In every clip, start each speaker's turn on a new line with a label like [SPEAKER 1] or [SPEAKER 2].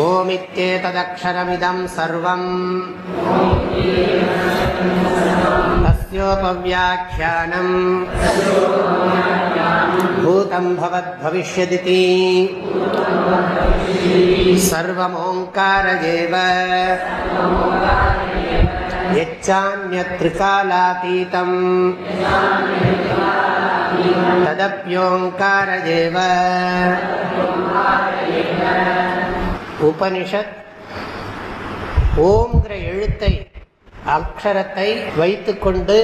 [SPEAKER 1] ओमित्येतदक्षरमिदम् सर्वम् तस्योपव्याख्यानम् भूतम् भवद्भविष्यदिति सर्वमोङ्कार एव यच्चान्यत्रिकालातीतम् तदप्योङ्कार एव உபனிஷத் ஓங்கிற எழுத்தை அக்ஷரத்தை வைத்துக்கொண்டு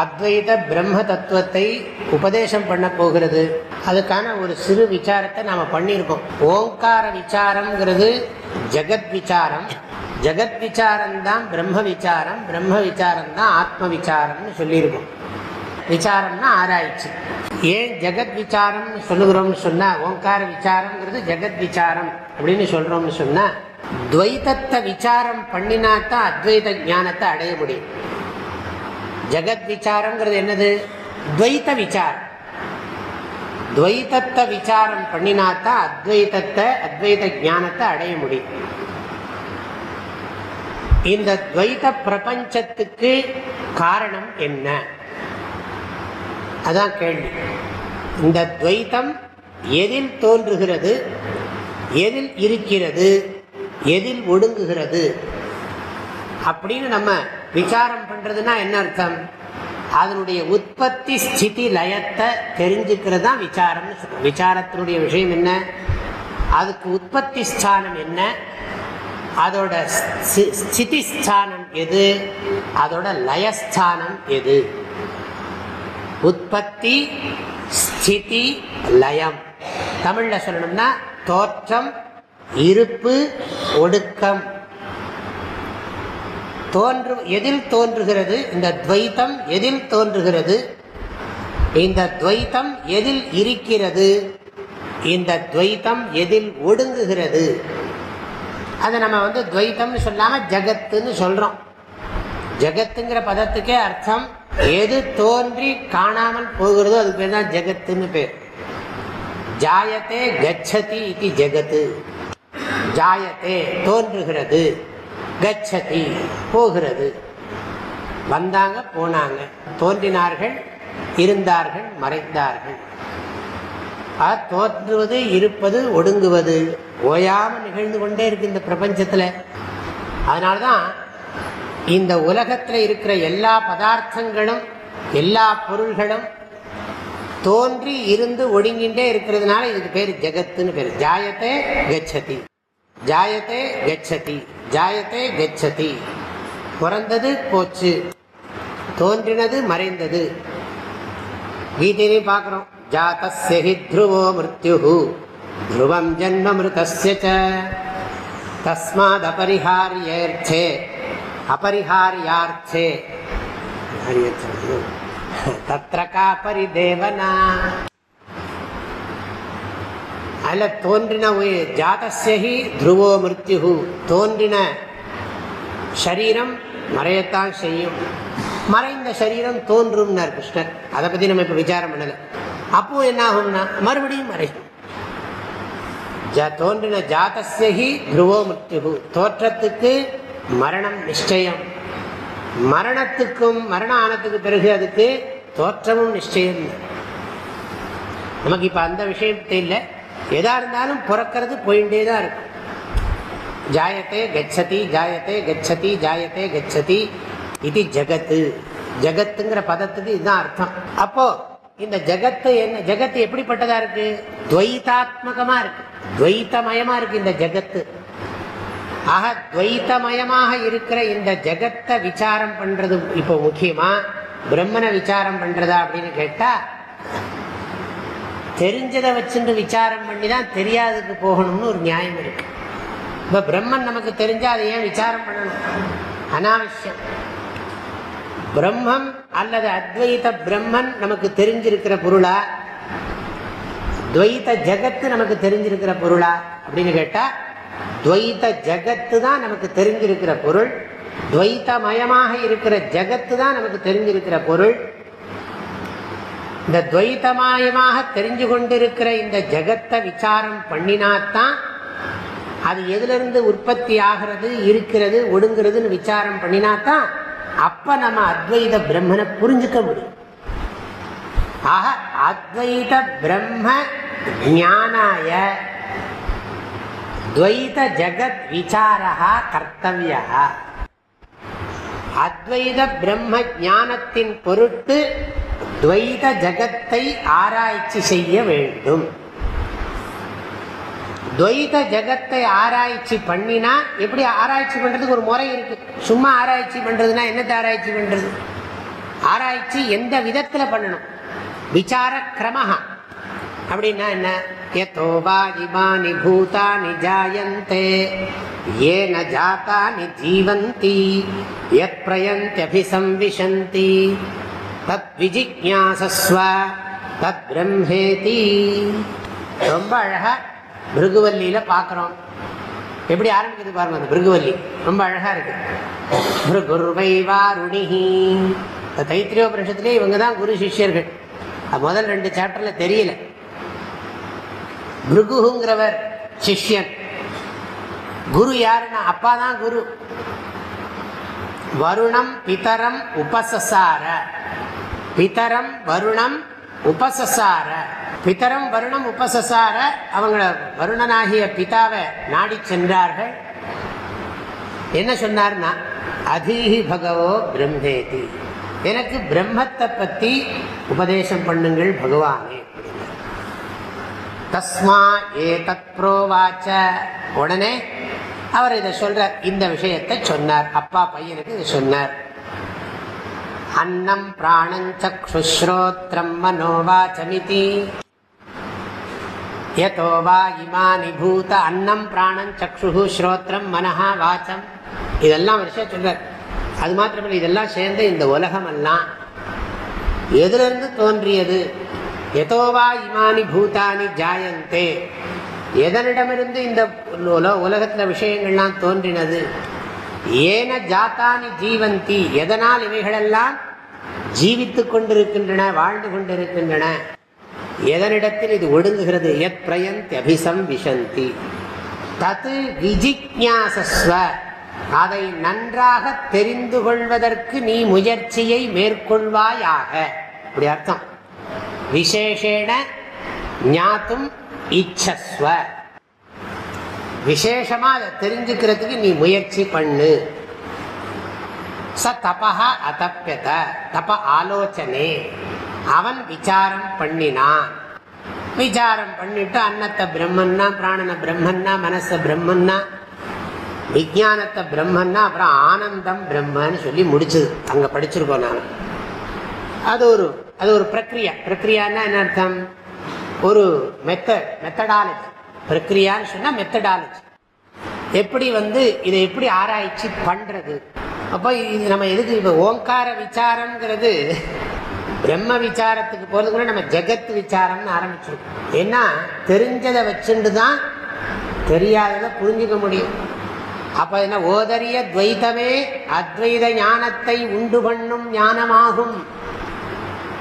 [SPEAKER 1] அத்வைத பிரம்ம தத்துவத்தை உபதேசம் பண்ண போகிறது அதுக்கான ஒரு சிறு விசாரத்தை நாம் பண்ணியிருக்கோம் ஓங்கார விசாரம்ங்கிறது ஜெகத் விசாரம் ஜெகத் விசாரம் தான் பிரம்ம விசாரம் பிரம்ம விசாரம் தான் ஆத்ம விசாரம்னு சொல்லியிருக்கோம் விசாரம்னா ஆராய்ச்சி ஏன் ஜெகத் விசாரம் சொல்லுகிறோம்னு சொன்னா ஓங்கார விசாரம்ங்கிறது ஜெகத் விசாரம் அப்படின்னு சொல்றோம்னு சொன்னா துவைதத்தை விசாரம் பண்ணினாத்தான் அத்வைத ஞானத்தை அடைய முடியும் ஜெகத் விசாரம்ங்கிறது என்னது துவைத்த விசாரம் துவைத்தத்தை விசாரம் பண்ணினாத்தான் அத்வைதத்தை அத்வைத ஞானத்தை அடைய முடியும் இந்த துவைத பிரபஞ்சத்துக்கு காரணம் என்ன அதான் கேள்வி இந்த துவைத்தம் எதில் தோன்றுகிறது எதில் இருக்கிறது எதில் ஒடுங்குகிறது அப்படின்னு நம்ம விசாரம் பண்ணுறதுன்னா என்ன அர்த்தம் அதனுடைய உற்பத்தி ஸ்திதி லயத்தை தெரிஞ்சுக்கிறது தான் விசாரம் விசாரத்தினுடைய விஷயம் என்ன அதுக்கு உற்பத்தி ஸ்தானம் என்ன அதோட ஸ்திதி ஸ்தானம் எது அதோட லயஸ்தானம் எது உற்பத்தி ஸ்திதி லயம் தமிழ்ல சொல்லணும்னா தோற்றம் இருப்பு ஒடுக்கம் தோன்று எதில் தோன்றுகிறது இந்த துவைத்தம் எதில் தோன்றுகிறது இந்த துவைத்தம் எதில் இருக்கிறது இந்த துவைத்தம் எதில் ஒடுங்குகிறது அதை நம்ம வந்து துவைத்தம்னு சொல்லாம ஜகத்துன்னு சொல்கிறோம் ஜகத்துங்கிற பதத்துக்கே அர்த்தம் எது தோன்றி காணாமல் போகிறதோ அதுக்கு பேர் தான் ஜெகத்துன்னு பேர் ஜாயத்தே கச்சதி இது ஜெகத்து ஜாயத்தே தோன்றுகிறது கச்சதி போகிறது வந்தாங்க போனாங்க தோன்றினார்கள் இருந்தார்கள் மறைந்தார்கள் தோன்றுவது இருப்பது ஒடுங்குவது ஓயாமல் நிகழ்ந்து கொண்டே இருக்கு இந்த பிரபஞ்சத்தில் அதனால்தான் இந்த உலகத்தில் இருக்கிற எல்லா பதார்த்தங்களும் எல்லா பொருள்களும் தோன்றி இருந்து ஒடுங்கின்றே இருக்கிறதுனால இதுக்கு பேர் ஜெகத்துன்னு பேர் ஜாயத்தே கச்சதி ஜாயத்தே கச்சதி ஜாயத்தே கச்சதி பிறந்தது போச்சு தோன்றினது மறைந்தது கீதையிலையும் பார்க்குறோம் ஜாத்தி த்ருவோ மிருத்யு த்ருவம் ஜன்ம மிருதஸ்ய தஸ்மாத் அபரிஹாரியேர்த்தே அபரிஹாரியார்த்தே தத்திர தேவனா அல்ல தோன்றின ஜாதசேஹி துருவோ மிருத்யு தோன்றின சரீரம் மறையத்தான் செய்யும் மறைந்த சரீரம் தோன்றும்னார் கிருஷ்ணர் அதை பத்தி நம்ம இப்ப விசாரம் பண்ணல அப்போ என்ன ஆகும்னா மறுபடியும் மறையும் தோன்றின ஜாதசேஹி துருவோ மிருத்யு தோற்றத்துக்கு மரணம் நிச்சயம் மரணத்துக்கும் மரண ஆனத்துக்கு பிறகு அதுக்கு தோற்றமும் நிச்சயம் நமக்கு இப்போ அந்த விஷயம் தெரியல எதாக இருந்தாலும் பிறக்கிறது போயிட்டே தான் இருக்கும் ஜாயத்தே கச்சதி ஜாயத்தே கச்சதி ஜாயத்தே கச்சதி இது ஜகத்து ஜகத்துங்கிற பதத்துக்கு இதுதான் அர்த்தம் அப்போ இந்த ஜகத்து என்ன ஜகத்து எப்படிப்பட்டதா இருக்கு துவைதாத்மகமா இருக்கு துவைத்தமயமா இருக்கு இந்த ஜகத்து ஆக துவைத்தமயமாக இருக்கிற இந்த ஜெகத்தை விசாரம் பண்றது இப்போ முக்கியமா பிரம்மனை விசாரம் பண்றதா அப்படின்னு கேட்டா தெரிஞ்சதை வச்சுட்டு விசாரம் பண்ணி தான் தெரியாததுக்கு போகணும்னு ஒரு நியாயம் இருக்கு இப்போ பிரம்மன் நமக்கு தெரிஞ்சா அதை ஏன் விசாரம் பண்ணணும் அனாவசியம் பிரம்மம் அல்லது அத்வைத பிரம்மன் நமக்கு தெரிஞ்சிருக்கிற பொருளா துவைத்த ஜெகத்து நமக்கு தெரிஞ்சிருக்கிற பொருளா அப்படின்னு கேட்டால் துவைத்த ஜகத்து தான் நமக்கு தெரிஞ்சிருக்கிற பொருள் துவைத்தமயமாக இருக்கிற ஜகத்து தான் நமக்கு தெரிஞ்சிருக்கிற பொருள் இந்த துவைத்தமயமாக தெரிஞ்சு கொண்டிருக்கிற இந்த ஜகத்தை விசாரம் பண்ணினாத்தான் அது எதிலிருந்து உற்பத்தி ஆகிறது இருக்கிறது ஒடுங்கிறதுன்னு விசாரம் பண்ணினாத்தான் அப்ப நம்ம அத்வைத பிரம்மனை புரிஞ்சுக்க முடியும் ஆக அத்வைத பிரம்ம ஞானாய துவைத ஜகத் விசாரா கர்த்தவியா அத்வைத பிரம்ம ஞானத்தின் பொருட்டு துவைத ஜகத்தை ஆராய்ச்சி செய்ய வேண்டும் துவைத ஜகத்தை ஆராய்ச்சி பண்ணினா எப்படி ஆராய்ச்சி பண்றதுக்கு ஒரு முறை இருக்கு சும்மா ஆராய்ச்சி பண்றதுன்னா என்னத்தை ஆராய்ச்சி பண்றது ஆராய்ச்சி எந்த விதத்துல பண்ணணும் விசார கிரமஹா அப்படின்னா என்ன எதோ ஜீவந்தி தத் தத் ரொம்ப அழகா பிருகுவல்லியில பார்க்குறோம் எப்படி ஆரம்பிக்கிறது பாருங்க அந்த பிருகுவல்லி ரொம்ப அழகா இருக்கு பிருகுர்வைவாருணிஹி தைத்திரியோபரிஷத்துலேயே இவங்க தான் குரு சிஷ்யர்கள் முதல் ரெண்டு சாப்டர்ல தெரியல பிருகுங்கிறவர் சிஷ்யன் குரு யாருன்னா அப்பா தான் குரு வருணம் பிதரம் உபசசார பிதரம் வருணம் உபசசார பிதரம் வருணம் உபசசார அவங்கள வருணனாகிய பிதாவை நாடி சென்றார்கள் என்ன சொன்னார்னா அதீஹி பகவோ பிரம்மேதி எனக்கு பிரம்மத்தை பத்தி உபதேசம் பண்ணுங்கள் பகவானே தஸ்மா ஏதத் புரோவாச்ச உடனே அவர் இதை சொல்றார் இந்த விஷயத்தை சொன்னார் அப்பா பையனுக்கு இதை சொன்னார் அன்னம் பிராணஞ்சக்ஷுஸ்ரோத்ரம் மனோவாச்சமிதி யதோ வா இமானி பூத அன்னம் பிராணம் சக்ஷு ஸ்ரோத்ரம் மனஹா வாச்சம் இதெல்லாம் விஷயம் சொல்றார் அது மாத்திரமில்லை இதெல்லாம் சேர்ந்த இந்த உலகம் எல்லாம் எதுலேருந்து தோன்றியது எதோவா இமானி பூதானி ஜாயந்தே எதனிடமிருந்து இந்த உலகத்தில் விஷயங்கள்லாம் தோன்றினது ஏன ஜாத்தானி ஜீவந்தி எதனால் இவைகளெல்லாம் ஜீவித்துக் கொண்டிருக்கின்றன வாழ்ந்து கொண்டிருக்கின்றன எதனிடத்தில் இது ஒடுங்குகிறது எத் பிரயந்தி அபிசம் விஷந்தி தத்து விஜிக்யாசஸ்வ அதை நன்றாக தெரிந்து கொள்வதற்கு நீ முயற்சியை மேற்கொள்வாயாக அப்படி அர்த்தம் விசேஷேன ஞாத்தும் இச்சஸ்வ விசேஷமாக அதை தெரிஞ்சுக்கிறதுக்கு நீ முயற்சி பண்ணு ச தபா அதப்பியத தப ஆலோசனை அவன் விசாரம் பண்ணினான் விசாரம் பண்ணிட்டு அன்னத்தை பிரம்மன்னா பிராணனை பிரம்மன்னா மனசை பிரம்மன்னா விஜானத்தை பிரம்மன்னா அப்புறம் ஆனந்தம் பிரம்மன்னு சொல்லி முடிச்சது அங்கே படிச்சிருக்கோம் நான் அது ஒரு அது ஒரு பிரக்ரியா பிரக்ரியான்னா என்ன அர்த்தம் ஒரு மெத்தட் மெத்தடாலஜி பிரக்ரியான்னு சொன்னால் மெத்தடாலஜி எப்படி வந்து இதை எப்படி ஆராய்ச்சி பண்ணுறது அப்போ இது நம்ம எதுக்கு இப்போ ஓங்கார விசாரம்ங்கிறது பிரம்ம விசாரத்துக்கு கூட நம்ம ஜெகத் விசாரம்னு ஆரம்பிச்சிருக்கோம் ஏன்னா தெரிஞ்சதை வச்சுட்டு தான் தெரியாததை புரிஞ்சுக்க முடியும் அப்போ என்ன ஓதரிய துவைதமே அத்வைத ஞானத்தை உண்டு பண்ணும் ஞானமாகும்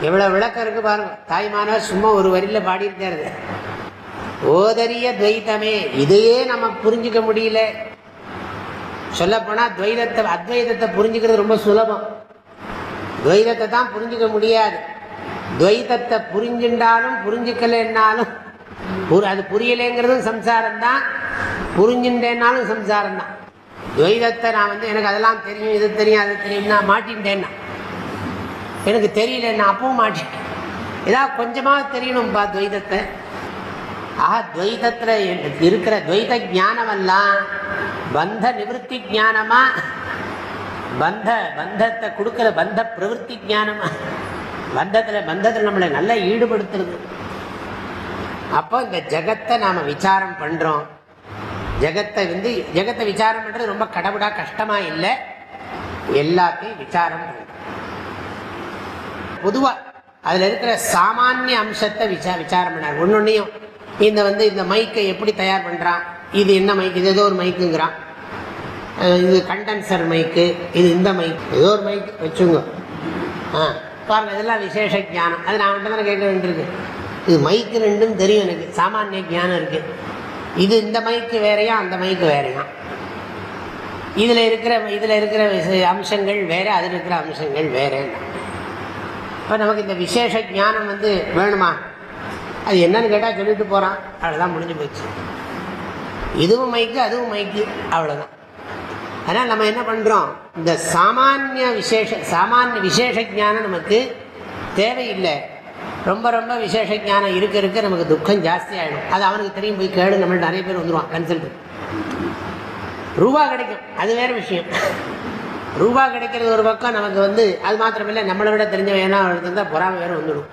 [SPEAKER 1] எவ்வளோ விளக்கம் இருக்கு பாருங்கள் தாய்மான சும்மா ஒரு வரியில் பாடியிருக்காரு ஓதரிய துவைத்தமே இதையே நம்ம புரிஞ்சுக்க முடியல சொல்லப்போனால் துவைதத்தை அத்வைதத்தை புரிஞ்சுக்கிறது ரொம்ப சுலபம் துவைதத்தை தான் புரிஞ்சுக்க முடியாது துவைதத்தை புரிஞ்சுட்டாலும் புரிஞ்சுக்கலைன்னாலும் அது புரியலைங்கிறதும் சம்சாரம் தான் புரிஞ்சுட்டேன்னாலும் சம்சாரம் தான் துவைதத்தை நான் வந்து எனக்கு அதெல்லாம் தெரியும் இது தெரியும் அது தெரியும்னா மாட்டின்ட்டேன்னா எனக்கு தெரியல நான் அப்பவும் மாட்டேன் ஏதாவது கொஞ்சமாக தெரியணும்பா துவைதத்தை ஆஹா துவைதத்தில் இருக்கிற துவைத ஜானமெல்லாம் பந்த நிவர்த்தி ஜானமா பந்த பந்தத்தை கொடுக்குற பந்த பிரவருத்தி ஜானமா பந்தத்தில் பந்தத்தில் நம்மளை நல்லா ஈடுபடுத்துறது அப்போ இந்த ஜெகத்தை நாம் விசாரம் பண்ணுறோம் ஜெகத்தை வந்து ஜெகத்தை விசாரம் பண்ணுறது ரொம்ப கடவுடாக கஷ்டமாக இல்லை எல்லாத்தையும் விசாரம் பண்ணுறோம் பொதுவாக அதில் இருக்கிற சாமானிய அம்சத்தை விசா விசாரம் பண்ணார் ஒன்னொன்னையும் இந்த வந்து இந்த மைக்கை எப்படி தயார் பண்ணுறான் இது என்ன மைக் இது ஏதோ ஒரு மைக்குங்கிறான் இது கண்டன்சர் மைக்கு இது இந்த மைக் ஏதோ ஒரு மைக் வச்சுங்க பாருங்க இதெல்லாம் விசேஷ ஜானம் அது நான் மட்டும் தானே கேட்க வேண்டியிருக்கு இது மைக்கு ரெண்டும் தெரியும் எனக்கு சாமானிய ஜானம் இருக்குது இது இந்த மைக்கு வேறையா அந்த மைக்கு வேறையா இதில் இருக்கிற இதில் இருக்கிற அம்சங்கள் வேறு அதில் இருக்கிற அம்சங்கள் வேறேன்னா அப்போ நமக்கு இந்த விசேஷ ஜானம் வந்து வேணுமா அது என்னன்னு கேட்டால் சொல்லிட்டு போகிறான் அவ்வளோதான் முடிஞ்சு போச்சு இதுவும் மைக்கு அதுவும் மைக்கு அவ்வளவுதான் அதனால நம்ம என்ன பண்ணுறோம் இந்த சாமானிய விசேஷ சாமானிய விசேஷ ஜானம் நமக்கு தேவையில்லை ரொம்ப ரொம்ப விசேஷ ஜானம் இருக்க இருக்க நமக்கு துக்கம் ஜாஸ்தி ஆகிடும் அது அவனுக்கு தெரியும் போய் கேடு நம்மள்ட்ட நிறைய பேர் வந்துடுவான் கன்சல்ட் ரூபா கிடைக்கும் அது வேற விஷயம் ரூபா கிடைக்கிறது ஒரு பக்கம் நமக்கு வந்து அது மாத்திரமில்லை நம்மளை விட தெரிஞ்ச வேணா இருந்தால் பொறாம வேற வந்துடும்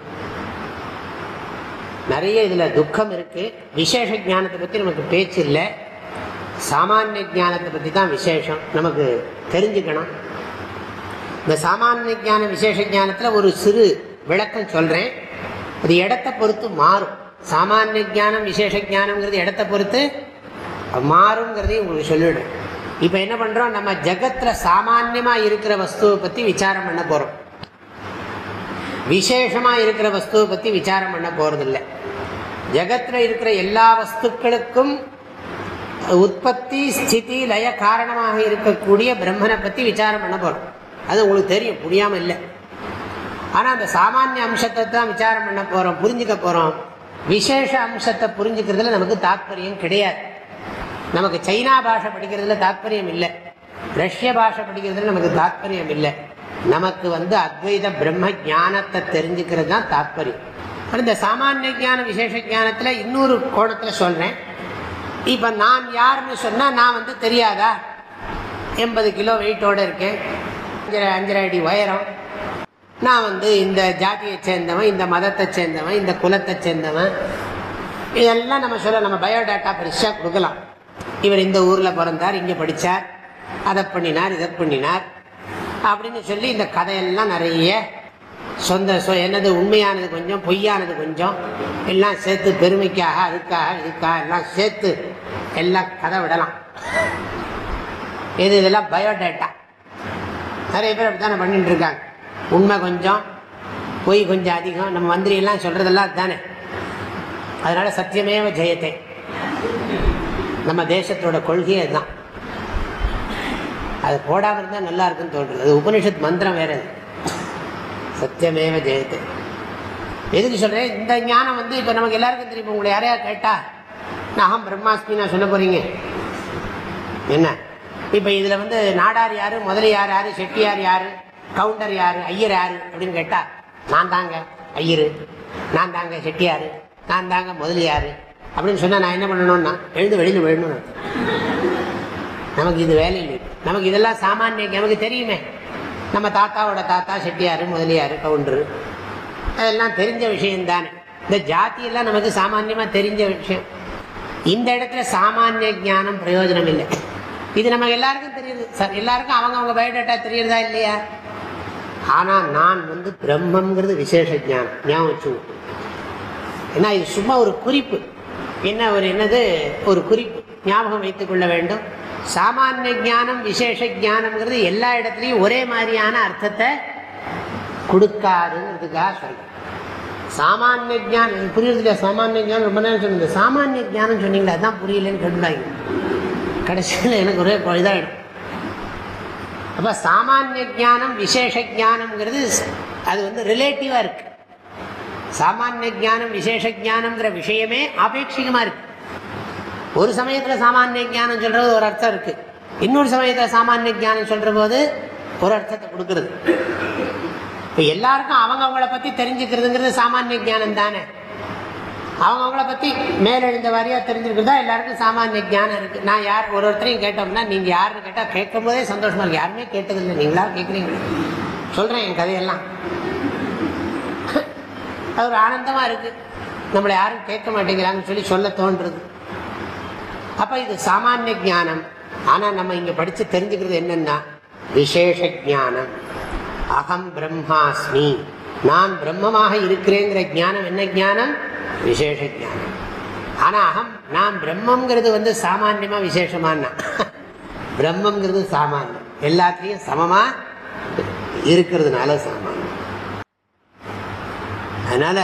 [SPEAKER 1] நிறைய இதில் துக்கம் இருக்குது விசேஷ ஜானத்தை பற்றி நமக்கு பேச்சு இல்லை சாமானிய ஜானத்தை பற்றி தான் விசேஷம் நமக்கு தெரிஞ்சுக்கணும் இந்த சாமானிய ஜான விசேஷ ஜானத்தில் ஒரு சிறு விளக்கம் சொல்கிறேன் அது இடத்த பொறுத்து மாறும் சாமானிய ஜானம் விசேஷ ஜானம்ங்கிறது இடத்த பொறுத்து மாறுங்கிறதையும் உங்களுக்கு சொல்லிவிடுறேன் இப்போ என்ன பண்றோம் நம்ம ஜகத்துல சாமான்யமா இருக்கிற வஸ்துவை பத்தி விசாரம் பண்ண போறோம் விசேஷமா இருக்கிற வஸ்துவை பத்தி விசாரம் பண்ண போறதில்லை ஜகத்துல இருக்கிற எல்லா வஸ்துக்களுக்கும் உற்பத்தி ஸ்திதி லய காரணமாக இருக்கக்கூடிய பிரம்மனை பற்றி விசாரம் பண்ண போகிறோம் அது உங்களுக்கு தெரியும் புரியாமல் இல்லை ஆனால் அந்த சாமானிய அம்சத்தை தான் விசாரம் பண்ண போகிறோம் புரிஞ்சுக்க போகிறோம் விசேஷ அம்சத்தை புரிஞ்சுக்கிறதுல நமக்கு தாற்பயம் கிடையாது நமக்கு சைனா பாஷை படிக்கிறதுல தாத்பரியம் இல்லை ரஷ்ய பாஷை படிக்கிறதுல நமக்கு தாத்பரியம் இல்லை நமக்கு வந்து அத்வைத பிரம்ம ஜானத்தை தெரிஞ்சுக்கிறது தான் தாத்பரியம் இந்த சாமானிய ஜான விசேஷ ஜானத்தில் இன்னொரு கோணத்தில் சொல்கிறேன் இப்போ நான் யாருன்னு சொன்னால் நான் வந்து தெரியாதா எண்பது கிலோ வெயிட்டோடு இருக்கேன் அஞ்சரை அஞ்சரை அடி உயரம் நான் வந்து இந்த ஜாதியை சேர்ந்தவன் இந்த மதத்தை சேர்ந்தவன் இந்த குலத்தை சேர்ந்தவன் இதெல்லாம் நம்ம சொல்ல நம்ம பயோடேட்டா பெருசாக கொடுக்கலாம் இவர் இந்த ஊரில் பிறந்தார் இங்கே படித்தார் அதை பண்ணினார் இதை பண்ணினார் அப்படின்னு சொல்லி இந்த கதையெல்லாம் நிறைய சொந்த என்னது உண்மையானது கொஞ்சம் பொய்யானது கொஞ்சம் எல்லாம் சேர்த்து பெருமைக்காக அதுக்காக இதுக்காக எல்லாம் சேர்த்து எல்லாம் கதை விடலாம் எது இதெல்லாம் பயோடேட்டா நிறைய பேர் அப்படி தானே பண்ணிட்டு இருக்காங்க உண்மை கொஞ்சம் பொய் கொஞ்சம் அதிகம் நம்ம மந்திரியெல்லாம் சொல்கிறதெல்லாம் அதுதானே அதனால் சத்தியமேவ ஜெயத்தை நம்ம தேசத்தோட கொள்கையே தான் அது போடாமல் இருந்தால் நல்லா இருக்குன்னு தோல்றது அது உபனிஷத் மந்திரம் வேற சத்தியமேவ ஜெயத்து எதுக்கு சொல்கிறேன் இந்த ஞானம் வந்து இப்போ நமக்கு எல்லாருக்கும் தெரியும் உங்களை யாரையா கேட்டா நான் பிரம்மாஸ்மி நான் சொல்ல போகிறீங்க என்ன இப்போ இதில் வந்து நாடார் யார் முதலியார் யார் செட்டியார் யார் கவுண்டர் யார் ஐயர் யார் அப்படின்னு கேட்டால் நான் தாங்க ஐயரு நான் தாங்க செட்டியார் நான் தாங்க முதலியாரு அப்படின்னு சொன்னால் நான் என்ன பண்ணணும்னா எழுந்து வெளியில் விழணும் நமக்கு இது வேலை இல்லை நமக்கு இதெல்லாம் சாமானிய நமக்கு தெரியுமே நம்ம தாத்தாவோட தாத்தா செட்டியாரு முதலியார் கவுண்டரு அதெல்லாம் தெரிஞ்ச தானே இந்த ஜாத்தியெல்லாம் நமக்கு சாமான்யமாக தெரிஞ்ச விஷயம் இந்த இடத்துல சாமானிய ஜானம் பிரயோஜனம் இல்லை இது நமக்கு எல்லாருக்கும் தெரியுது சார் எல்லாருக்கும் அவங்க அவங்க பயோடேட்டா தெரியுறதா இல்லையா ஆனால் நான் வந்து பிரம்மங்கிறது விசேஷ ஜானம் ஞாபகம் வச்சு ஏன்னா இது சும்மா ஒரு குறிப்பு என்ன ஒரு என்னது ஒரு குறிப்பு ஞாபகம் வைத்துக் கொள்ள வேண்டும் சாமானிய ஜானம் விசேஷ ஜானம்ங்கிறது எல்லா இடத்துலையும் ஒரே மாதிரியான அர்த்தத்தை கொடுக்காதுங்கிறதுக்காக சொல்லுங்க சாமானிய ஜானம் புரியுறது இல்லையா சாமானிய ஜானம் ரொம்ப நேரம் சொல்லுங்கள் சாமானிய ஜானம் சொன்னீங்களே அதான் புரியலன்னு கேட்டுட்டாங்க கடைசியில் எனக்கு ஒரே இதாகிடும் அப்போ சாமானிய ஜானம் விசேஷ ஜானம்ங்கிறது அது வந்து ரிலேட்டிவாக இருக்குது சாமானிய ஜானம் விசேஷ ஜானம்ங்கிற விஷயமே ஆபேட்சிகமா இருக்கு ஒரு சமயத்தில் சாமானிய ஜானம் சொல்கிறது ஒரு அர்த்தம் இருக்குது இன்னொரு சமயத்தில் சாமானிய ஜானம் சொல்கிற போது ஒரு அர்த்தத்தை கொடுக்கறது இப்போ எல்லாருக்கும் அவங்க அவங்கள பற்றி தெரிஞ்சுக்கிறதுங்கிறது சாமானிய ஜானம் தானே அவங்க அவங்கள பற்றி மேலெழுந்த வாரியாக தெரிஞ்சிருக்கிறதா எல்லாருக்கும் சாமானிய ஜானம் இருக்குது நான் யார் ஒரு ஒருத்தரையும் கேட்டோம்னா நீங்கள் யாருன்னு கேட்டால் கேட்கும் போதே சந்தோஷமாக இருக்குது யாருமே கேட்டதில்லை நீங்களா கேட்குறீங்க சொல்கிறேன் என் கதையெல்லாம் அது ஒரு ஆனந்தமாக இருக்குது நம்மளை யாரும் கேட்க மாட்டேங்கிறாங்கன்னு சொல்லி சொல்ல தோன்றுறது அப்போ இது சாமானிய ஜானம் ஆனால் நம்ம இங்கே படித்து தெரிஞ்சுக்கிறது என்னென்னா விசேஷ ஜானம் அகம் பிரம்மாஸ்மி நான் பிரம்மமாக இருக்கிறேங்கிற ஜானம் என்ன ஜானம் விசேஷ ஜானம் ஆனால் அகம் நான் பிரம்மங்கிறது வந்து சாமானியமாக விசேஷமான பிரம்மங்கிறது சாமானியம் எல்லாத்துலேயும் சமமாக இருக்கிறதுனால சாமான்யம் அதனால்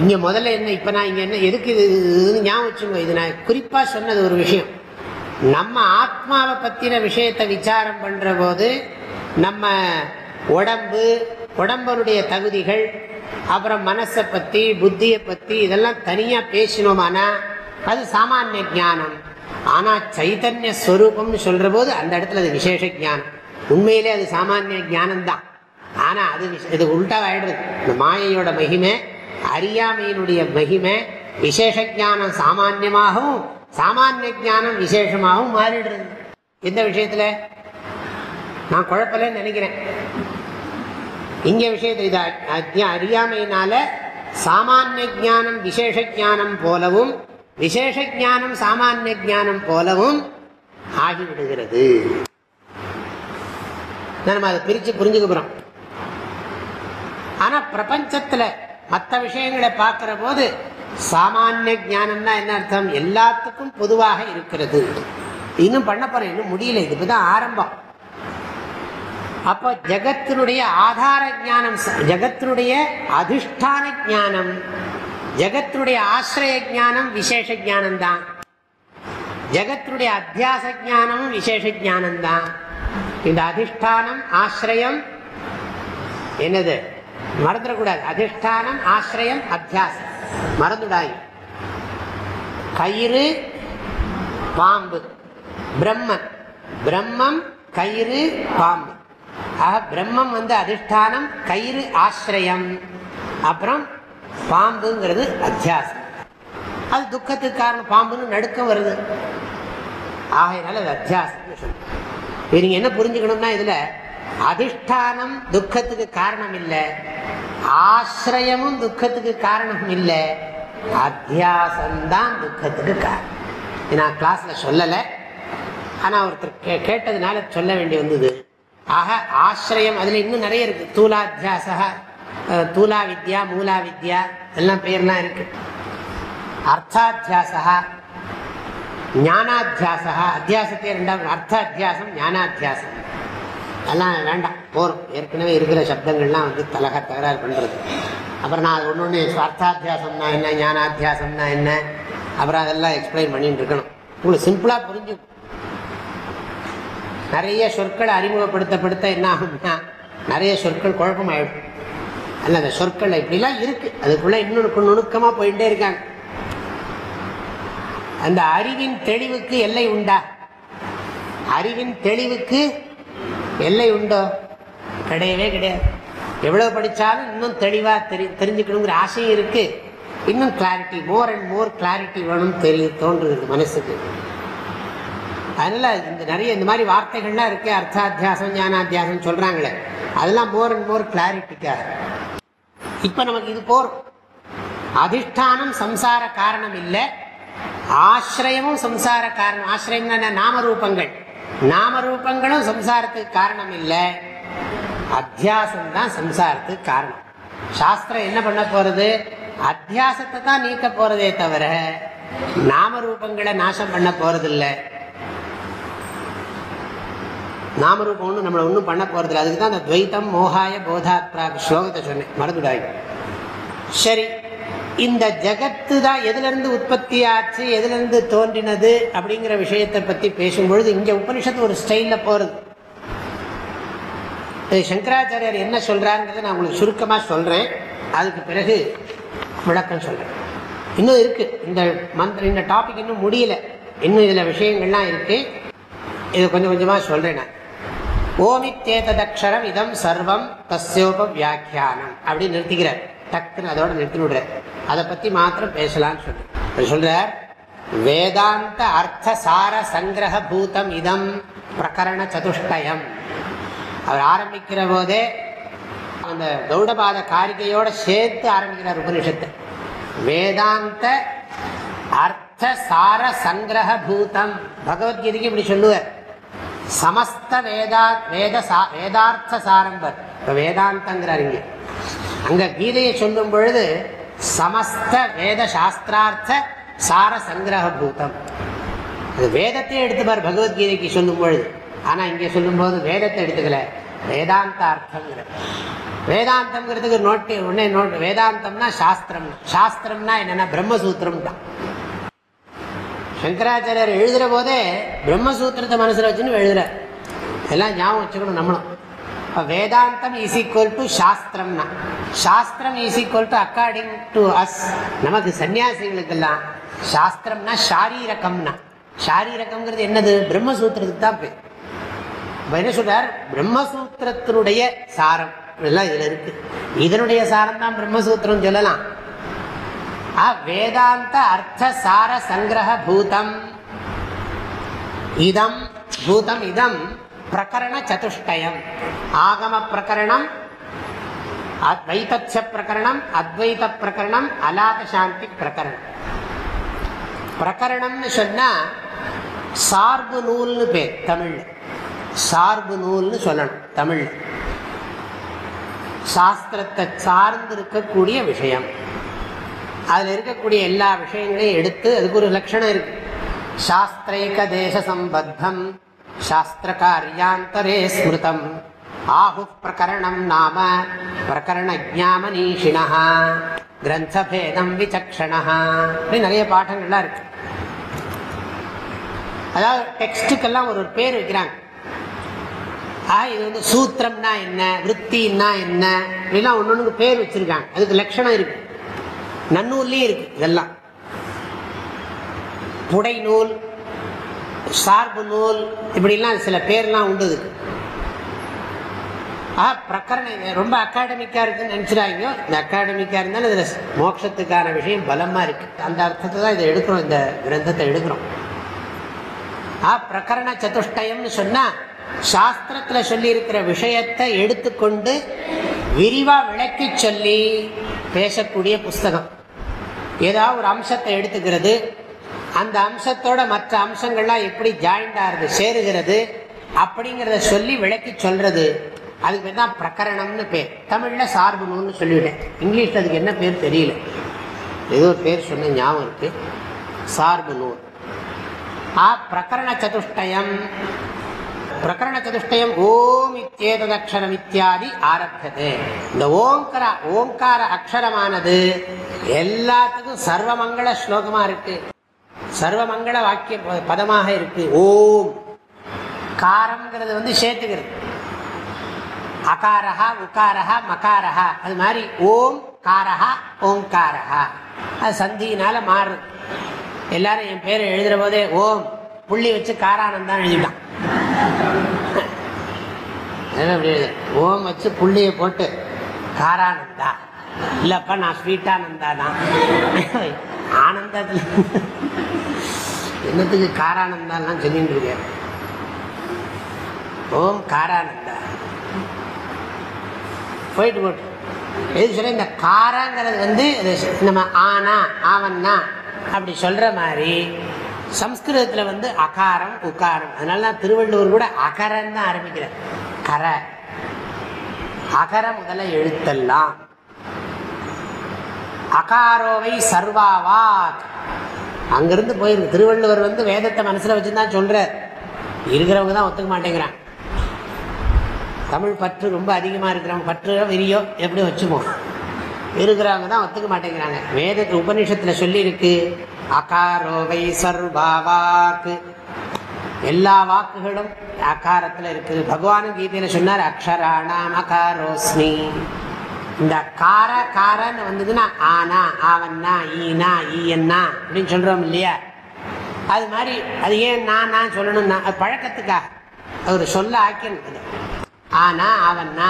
[SPEAKER 1] இங்கே முதல்ல என்ன இப்போ நான் இங்கே என்ன எதுக்கு இது இதுன்னு ஞாபகம் இது நான் குறிப்பாக சொன்னது ஒரு விஷயம் நம்ம ஆத்மாவை பற்றின விஷயத்தை விசாரம் பண்ற போது நம்ம உடம்பு உடம்பனுடைய தகுதிகள் அப்புறம் மனசை பற்றி புத்தியை பற்றி இதெல்லாம் தனியாக பேசினோமானா அது சாமானிய ஜானம் ஆனால் சைதன்ய ஸ்வரூபம் சொல்ற போது அந்த இடத்துல அது விசேஷ ஜானம் உண்மையிலே அது சாமானிய ஜானம்தான் ஆனால் அது இது ஆயிடுறது இந்த மாயையோட மகிமை அறியாமையினுடைய மகிமை விசேஷ ஜானம் சாமான்யமாகவும் சாமானிய ஜானம் விசேஷமாகவும் மாறிடுறது எந்த விஷயத்தில் நான் குழப்பலன்னு நினைக்கிறேன் இங்க விஷயத்தை இது அறியாமையினால சாமானிய ஜானம் விசேஷ ஜானம் போலவும் விசேஷ ஜானம் சாமானிய ஜானம் போலவும் ஆகிவிடுகிறது நம்ம அதை பிரித்து புரிஞ்சுக்க ஆனா பிரபஞ்சத்துல மற்ற விஷயங்களை பார்க்கிற போது சாமானிய ஜானம்னா என்ன அர்த்தம் எல்லாத்துக்கும் பொதுவாக இருக்கிறது இன்னும் பண்ண போற இன்னும் முடியல இது ஆரம்பம் அப்ப ஜத்தினுடைய ஆதார ஜானம் ஜகத்தினுடைய அதிஷ்டான ஜானம் ஜகத்தினுடைய ஆசிரிய ஜானம் விசேஷ ஜானம் தான் ஜகத்தினுடைய அத்தியாச ஜானமும் விசேஷ ஜானம் தான் இந்த அதிஷ்டானம் ஆசிரியம் என்னது மறந்துடக்கூடாது அதிஷ்டானம் ஆசிரியம் அத்தியாசம் மறந்துடாய் கயிறு பாம்பு பிரம்மன் பிரம்மம் கயிறு பாம்பு பிரம்மம் வந்து அதிஷ்டானம் கயிறு ஆசிரியம் அப்புறம் பாம்புங்கிறது அத்தியாசம் அது துக்கத்துக்கு காரணம் பாம்புன்னு நடுக்கம் வருது ஆகையினால அது அத்தியாசம் நீங்க நீங்கள் என்ன புரிஞ்சுக்கணும்னா இதில் அதிஷ்டானம் துக்கத்துக்கு காரணம் இல்லை ஆசிரியமும் துக்கத்துக்கு காரணம் இல்லை அத்தியாசம்தான் துக்கத்துக்கு காரணம் நான் கிளாஸ்ல சொல்லலை ஆனால் ஒருத்தர் கேட்டதுனால சொல்ல வேண்டி வந்தது ஆக ஆசிரியம் அதில் இன்னும் நிறைய இருக்கு தூலாத்தியாசா தூலா வித்யா மூலா வித்யா எல்லாம் பெயர்லாம் இருக்கு அர்த்தாத்தியாசா ஞானாத்தியாசா அத்தியாசத்தை ரெண்டாவது அர்த்த அத்தியாசம் ஞானாத்தியாசம் அதெல்லாம் வேண்டாம் போகிறோம் ஏற்கனவே இருக்கிற சப்தங்கள்லாம் வந்து தலக தகராறு பண்ணுறது அப்புறம் நான் அது ஒன்று ஒன்று ஸ்வார்த்தாத்தியாசம்னா என்ன ஞானாத்தியாசம்னா என்ன அப்புறம் அதெல்லாம் எக்ஸ்பிளைன் பண்ணிட்டு இருக்கணும் உங்களுக்கு சிம்பிளாக புரிஞ்சு நிறைய சொற்களை அறிமுகப்படுத்தப்படுத்த என்ன ஆகும்னா நிறைய சொற்கள் குழப்பமாயிடும் அல்ல அந்த சொற்கள் இப்படிலாம் இருக்குது அதுக்குள்ளே இன்னும் நுணுக்கமாக போயிட்டே இருக்காங்க அந்த அறிவின் தெளிவுக்கு எல்லை உண்டா அறிவின் தெளிவுக்கு எல்லை உண்டோ கிடையவே கிடையாது எவ்வளோ படித்தாலும் இன்னும் தெளிவாக தெரி தெரிஞ்சுக்கணுங்கிற ஆசையும் இருக்குது இன்னும் clarity more and more clarity வேணும்னு தெரிய தோன்றுகிறது மனசுக்கு அதனால் இந்த நிறைய இந்த மாதிரி வார்த்தைகள்லாம் இருக்குது அர்த்தாத்தியாசம் ஞானாத்தியாசம் சொல்கிறாங்களே அதெல்லாம் மோர் அண்ட் மோர் கிளாரிட்டிக்காக இப்போ நமக்கு இது போகிறோம் அதிஷ்டானம் சம்சார காரணம் இல்லை ஆசிரியமும் சம்சார காரணம் ஆசிரியம் நாமரூபங்கள் நாமரூபங்களும் சம்சாரத்துக்கு காரணம் இல்லை அத்தியாசம் தான் சம்சாரத்துக்கு காரணம் சாஸ்திரம் என்ன பண்ண போறது அத்தியாசத்தை தான் நீக்க போறதே தவிர நாமரூபங்களை நாசம் பண்ண போறதில்லை நாமரூபம் ஒன்றும் நம்மளை ஒன்றும் பண்ண போறதில்லை அதுக்கு தான் அந்த துவைத்தம் மோகாய போதாத்ரா ஸ்லோகத்தை சொன்னேன் மறந்துடாய் சரி இந்த ஜகத்து தான் எதுலேருந்து உற்பத்தி ஆச்சு எதுலேருந்து தோன்றினது அப்படிங்கிற விஷயத்தை பற்றி பேசும்பொழுது இங்கே உபனிஷத்து ஒரு ஸ்டைலில் போகிறது இது சங்கராச்சாரியர் என்ன சொல்கிறாங்கிறத நான் உங்களுக்கு சுருக்கமாக சொல்கிறேன் அதுக்கு பிறகு விளக்கம் சொல்கிறேன் இன்னும் இருக்குது இந்த மந்திர இந்த டாபிக் இன்னும் முடியல இன்னும் இதில் விஷயங்கள்லாம் இருக்குது இது கொஞ்சம் கொஞ்சமாக சொல்கிறேன் நான் ஓமித்தேததக்ஷரம் இதம் சர்வம் தஸ்யோப வியாக்கியானம் அப்படின்னு நிறுத்திக்கிறார் டக்குன்னு அதோட நிறுத்தி விடுற அதை பற்றி மாத்திரம் பேசலான்னு சொல்ற சொல்ற வேதாந்த அர்த்த சார சங்கிரக பூதம் இதம் பிரகரண சதுஷ்டயம் அவர் ஆரம்பிக்கிற போதே அந்த கௌடபாத காரிகையோட சேர்த்து ஆரம்பிக்கிறார் உபனிஷத்தை வேதாந்த சார சங்கிரக பூதம் பகவத்கீதைக்கு இப்படி சொல்லுவார் சமஸ்த வேதா வேத வேதார்த்த சாரம்பர் இப்போ வேதாந்தங்கிறாரு இங்கே அங்க கீதையை சொல்லும் பொழுது சமஸ்த வேத சாஸ்திரார்த்த சார சங்கிரக பூதம் அது வேதத்தையே எடுத்துப்பார் பகவத்கீதைக்கு சொல்லும் பொழுது ஆனா இங்க சொல்லும் போது வேதத்தை எடுத்துக்கல வேதாந்த அர்த்தங்கிற வேதாந்தம்ங்கிறதுக்கு நோட்டு உடனே நோட்டு வேதாந்தம்னா சாஸ்திரம் சாஸ்திரம்னா என்னன்னா பிரம்மசூத்திரம் தான் சங்கராச்சாரியர் எழுதுற போதே பிரம்மசூத்திரத்தை மனசுல வச்சுன்னு எழுதுற எல்லாம் ஞாபகம் வச்சுக்கணும் நம்மளும் வேதாந்தம் இஸ் ஈக்வல் டு சாஸ்திரம்னா சாஸ்திரம் is equal to according to us நமக்கு சன்னியாசிகளுக்கெல்லாம் சாஸ்திரம்னா ஷாரீரகம்னா ஷாரீரகம்ங்கிறது என்னது பிரம்மசூத்திரத்துக்கு தான் பேர் என்ன சொல்றார் பிரம்மசூத்திரத்தினுடைய சாரம் எல்லாம் இதுல இருக்கு இதனுடைய சாரம் தான் பிரம்மசூத்திரம் சொல்லலாம் வேதாந்த அர்த்த சார சங்கிரக பூதம் இதம் பூதம் இதம் பிரகரண சதுஷ்டயம் ஆகம பிரகரணம் வைத்தச்ச பிரகரணம் அத்வைத பிரகரணம் அலாத சாந்தி பிரகரணம் பிரகரணம்னு சொன்னா சார்பு நூல்னு பேர் தமிழ் சார்பு நூல்னு சொல்லணும் தமிழ் சாஸ்திரத்தை சார்ந்து இருக்கக்கூடிய விஷயம் அதில் இருக்கக்கூடிய எல்லா விஷயங்களையும் எடுத்து அதுக்கு ஒரு லட்சணம் இருக்கு சாஸ்திரைக தேச சம்பத்தம் शास्त्रकार्यान्तरे स्मृतम् आहुः प्रकरणं नाम प्रकरणज्ञामनीषिणः கிரந்தபேதம் விசக்ஷணா அப்படின்னு நிறைய பாடங்கள்லாம் இருக்கு அதாவது டெக்ஸ்டுக்கெல்லாம் ஒரு ஒரு பேர் வைக்கிறாங்க ஆக இது வந்து சூத்திரம்னா என்ன விற்த்தின்னா என்ன இப்படிலாம் ஒன்று பேர் வச்சிருக்காங்க அதுக்கு லட்சணம் இருக்கு நன்னூல்லையும் இருக்கு இதெல்லாம் புடைநூல் சார்பு நூல் இப்படிலாம் சில பேர்லாம் உண்டுது ஆ பிரகரணம் ரொம்ப அகாடமிக்காக இருக்குதுன்னு நினச்சிடாங்க இந்த அகாடமிக்காக இருந்தாலும் இதில் மோட்சத்துக்கான விஷயம் பலமாக இருக்குது அந்த அர்த்தத்தை தான் இதை எடுக்கிறோம் இந்த கிரந்தத்தை எடுக்கிறோம் ஆ பிரகரண சதுஷ்டயம்னு சொன்னால் சாஸ்திரத்தில் சொல்லியிருக்கிற விஷயத்தை எடுத்துக்கொண்டு விரிவாக விளக்கி சொல்லி பேசக்கூடிய புஸ்தகம் ஏதாவது ஒரு அம்சத்தை எடுத்துக்கிறது அந்த அம்சத்தோட மற்ற அம்சங்கள்லாம் எப்படி ஜாயிண்டாகிறது சேருகிறது அப்படிங்கிறத சொல்லி விளக்கி சொல்றது அதுக்கு பேர் தான் பிரகரணம்னு பேர் தமிழில் சார்பு நூல்னு சொல்லிவிட்டேன் இங்கிலீஷில் அதுக்கு என்ன பேர் தெரியல ஏதோ ஒரு பேர் சொன்ன ஞாபகம் இருக்கு சார்பு நூல் ஆ பிரகரண சதுஷ்டயம் பிரகரண சதுஷ்டயம் ஓம் அக்ஷரம் இத்தியாதி ஆரம்பது இந்த ஓங்கர ஓங்கார அக்ஷரமானது எல்லாத்துக்கும் சர்வமங்கள ஸ்லோகமாக இருக்குது சர்வமங்கள வாக்கிய பதமாக இருக்கு ஓம் காரம்ங்கிறது வந்து சேர்த்துக்கிறது அகாரஹா உக்காரஹா மகாரஹா அது மாதிரி ஓம் காரஹா ஓங்காரஹா அது சந்தியினால மாறுது எல்லாரும் என் பேரை எழுதுற போதே ஓம் புள்ளி வச்சு காரானந்தான் எழுதிட்டான் ஓம் வச்சு புள்ளியை போட்டு காரானந்தா இல்லப்பா நான் ஸ்வீட்டானந்தா தான் ஆனந்தத்தில் என்னத்துக்கு காரானந்தான்லாம் சொல்லிட்டு இருக்காரு ஓம் காரானந்தா போயிட்டு போட்டு எது சொல்ல இந்த காராங்கிறது வந்து நம்ம ஆனா ஆவண்ணா அப்படி சொல்ற மாதிரி சம்ஸ்கிருதத்தில் வந்து அகாரம் உக்காரம் அதனால தான் திருவள்ளுவர் கூட அகரன் தான் ஆரம்பிக்கிறார் கர அகர முதல்ல எழுத்தெல்லாம் அகாரோவை சர்வாவாத் அங்கேருந்து போயிருந்த திருவள்ளுவர் வந்து வேதத்தை மனசில் வச்சு தான் சொல்கிறார் இருக்கிறவங்க தான் ஒத்துக்க மாட்டேங்கிறான் தமிழ் பற்று ரொம்ப அதிகமாக இருக்கிறவங்க பற்று விரியோ எப்படி வச்சுப்போம் இருக்கிறவங்க தான் ஒத்துக்க மாட்டேங்கிறாங்க வேதத்து உபநிஷத்தில் சொல்லியிருக்கு அகாரோவை சர்வாவாக்கு எல்லா வாக்குகளும் அகாரத்தில் இருக்குது பகவானும் கீதையில் சொன்னார் அக்ஷராணாம் அகாரோஸ்மி இந்த கார காரன்னு வந்ததுன்னா ஆனா ஆவண்ணா ஈனா ஈயண்ணா அப்படின்னு சொல்றோம் இல்லையா அது மாதிரி அது ஏன் நான் நான் சொல்லணும்னா அது பழக்கத்துக்காக ஒரு சொல்ல ஆக்கணும் அது ஆனா ஆவண்ணா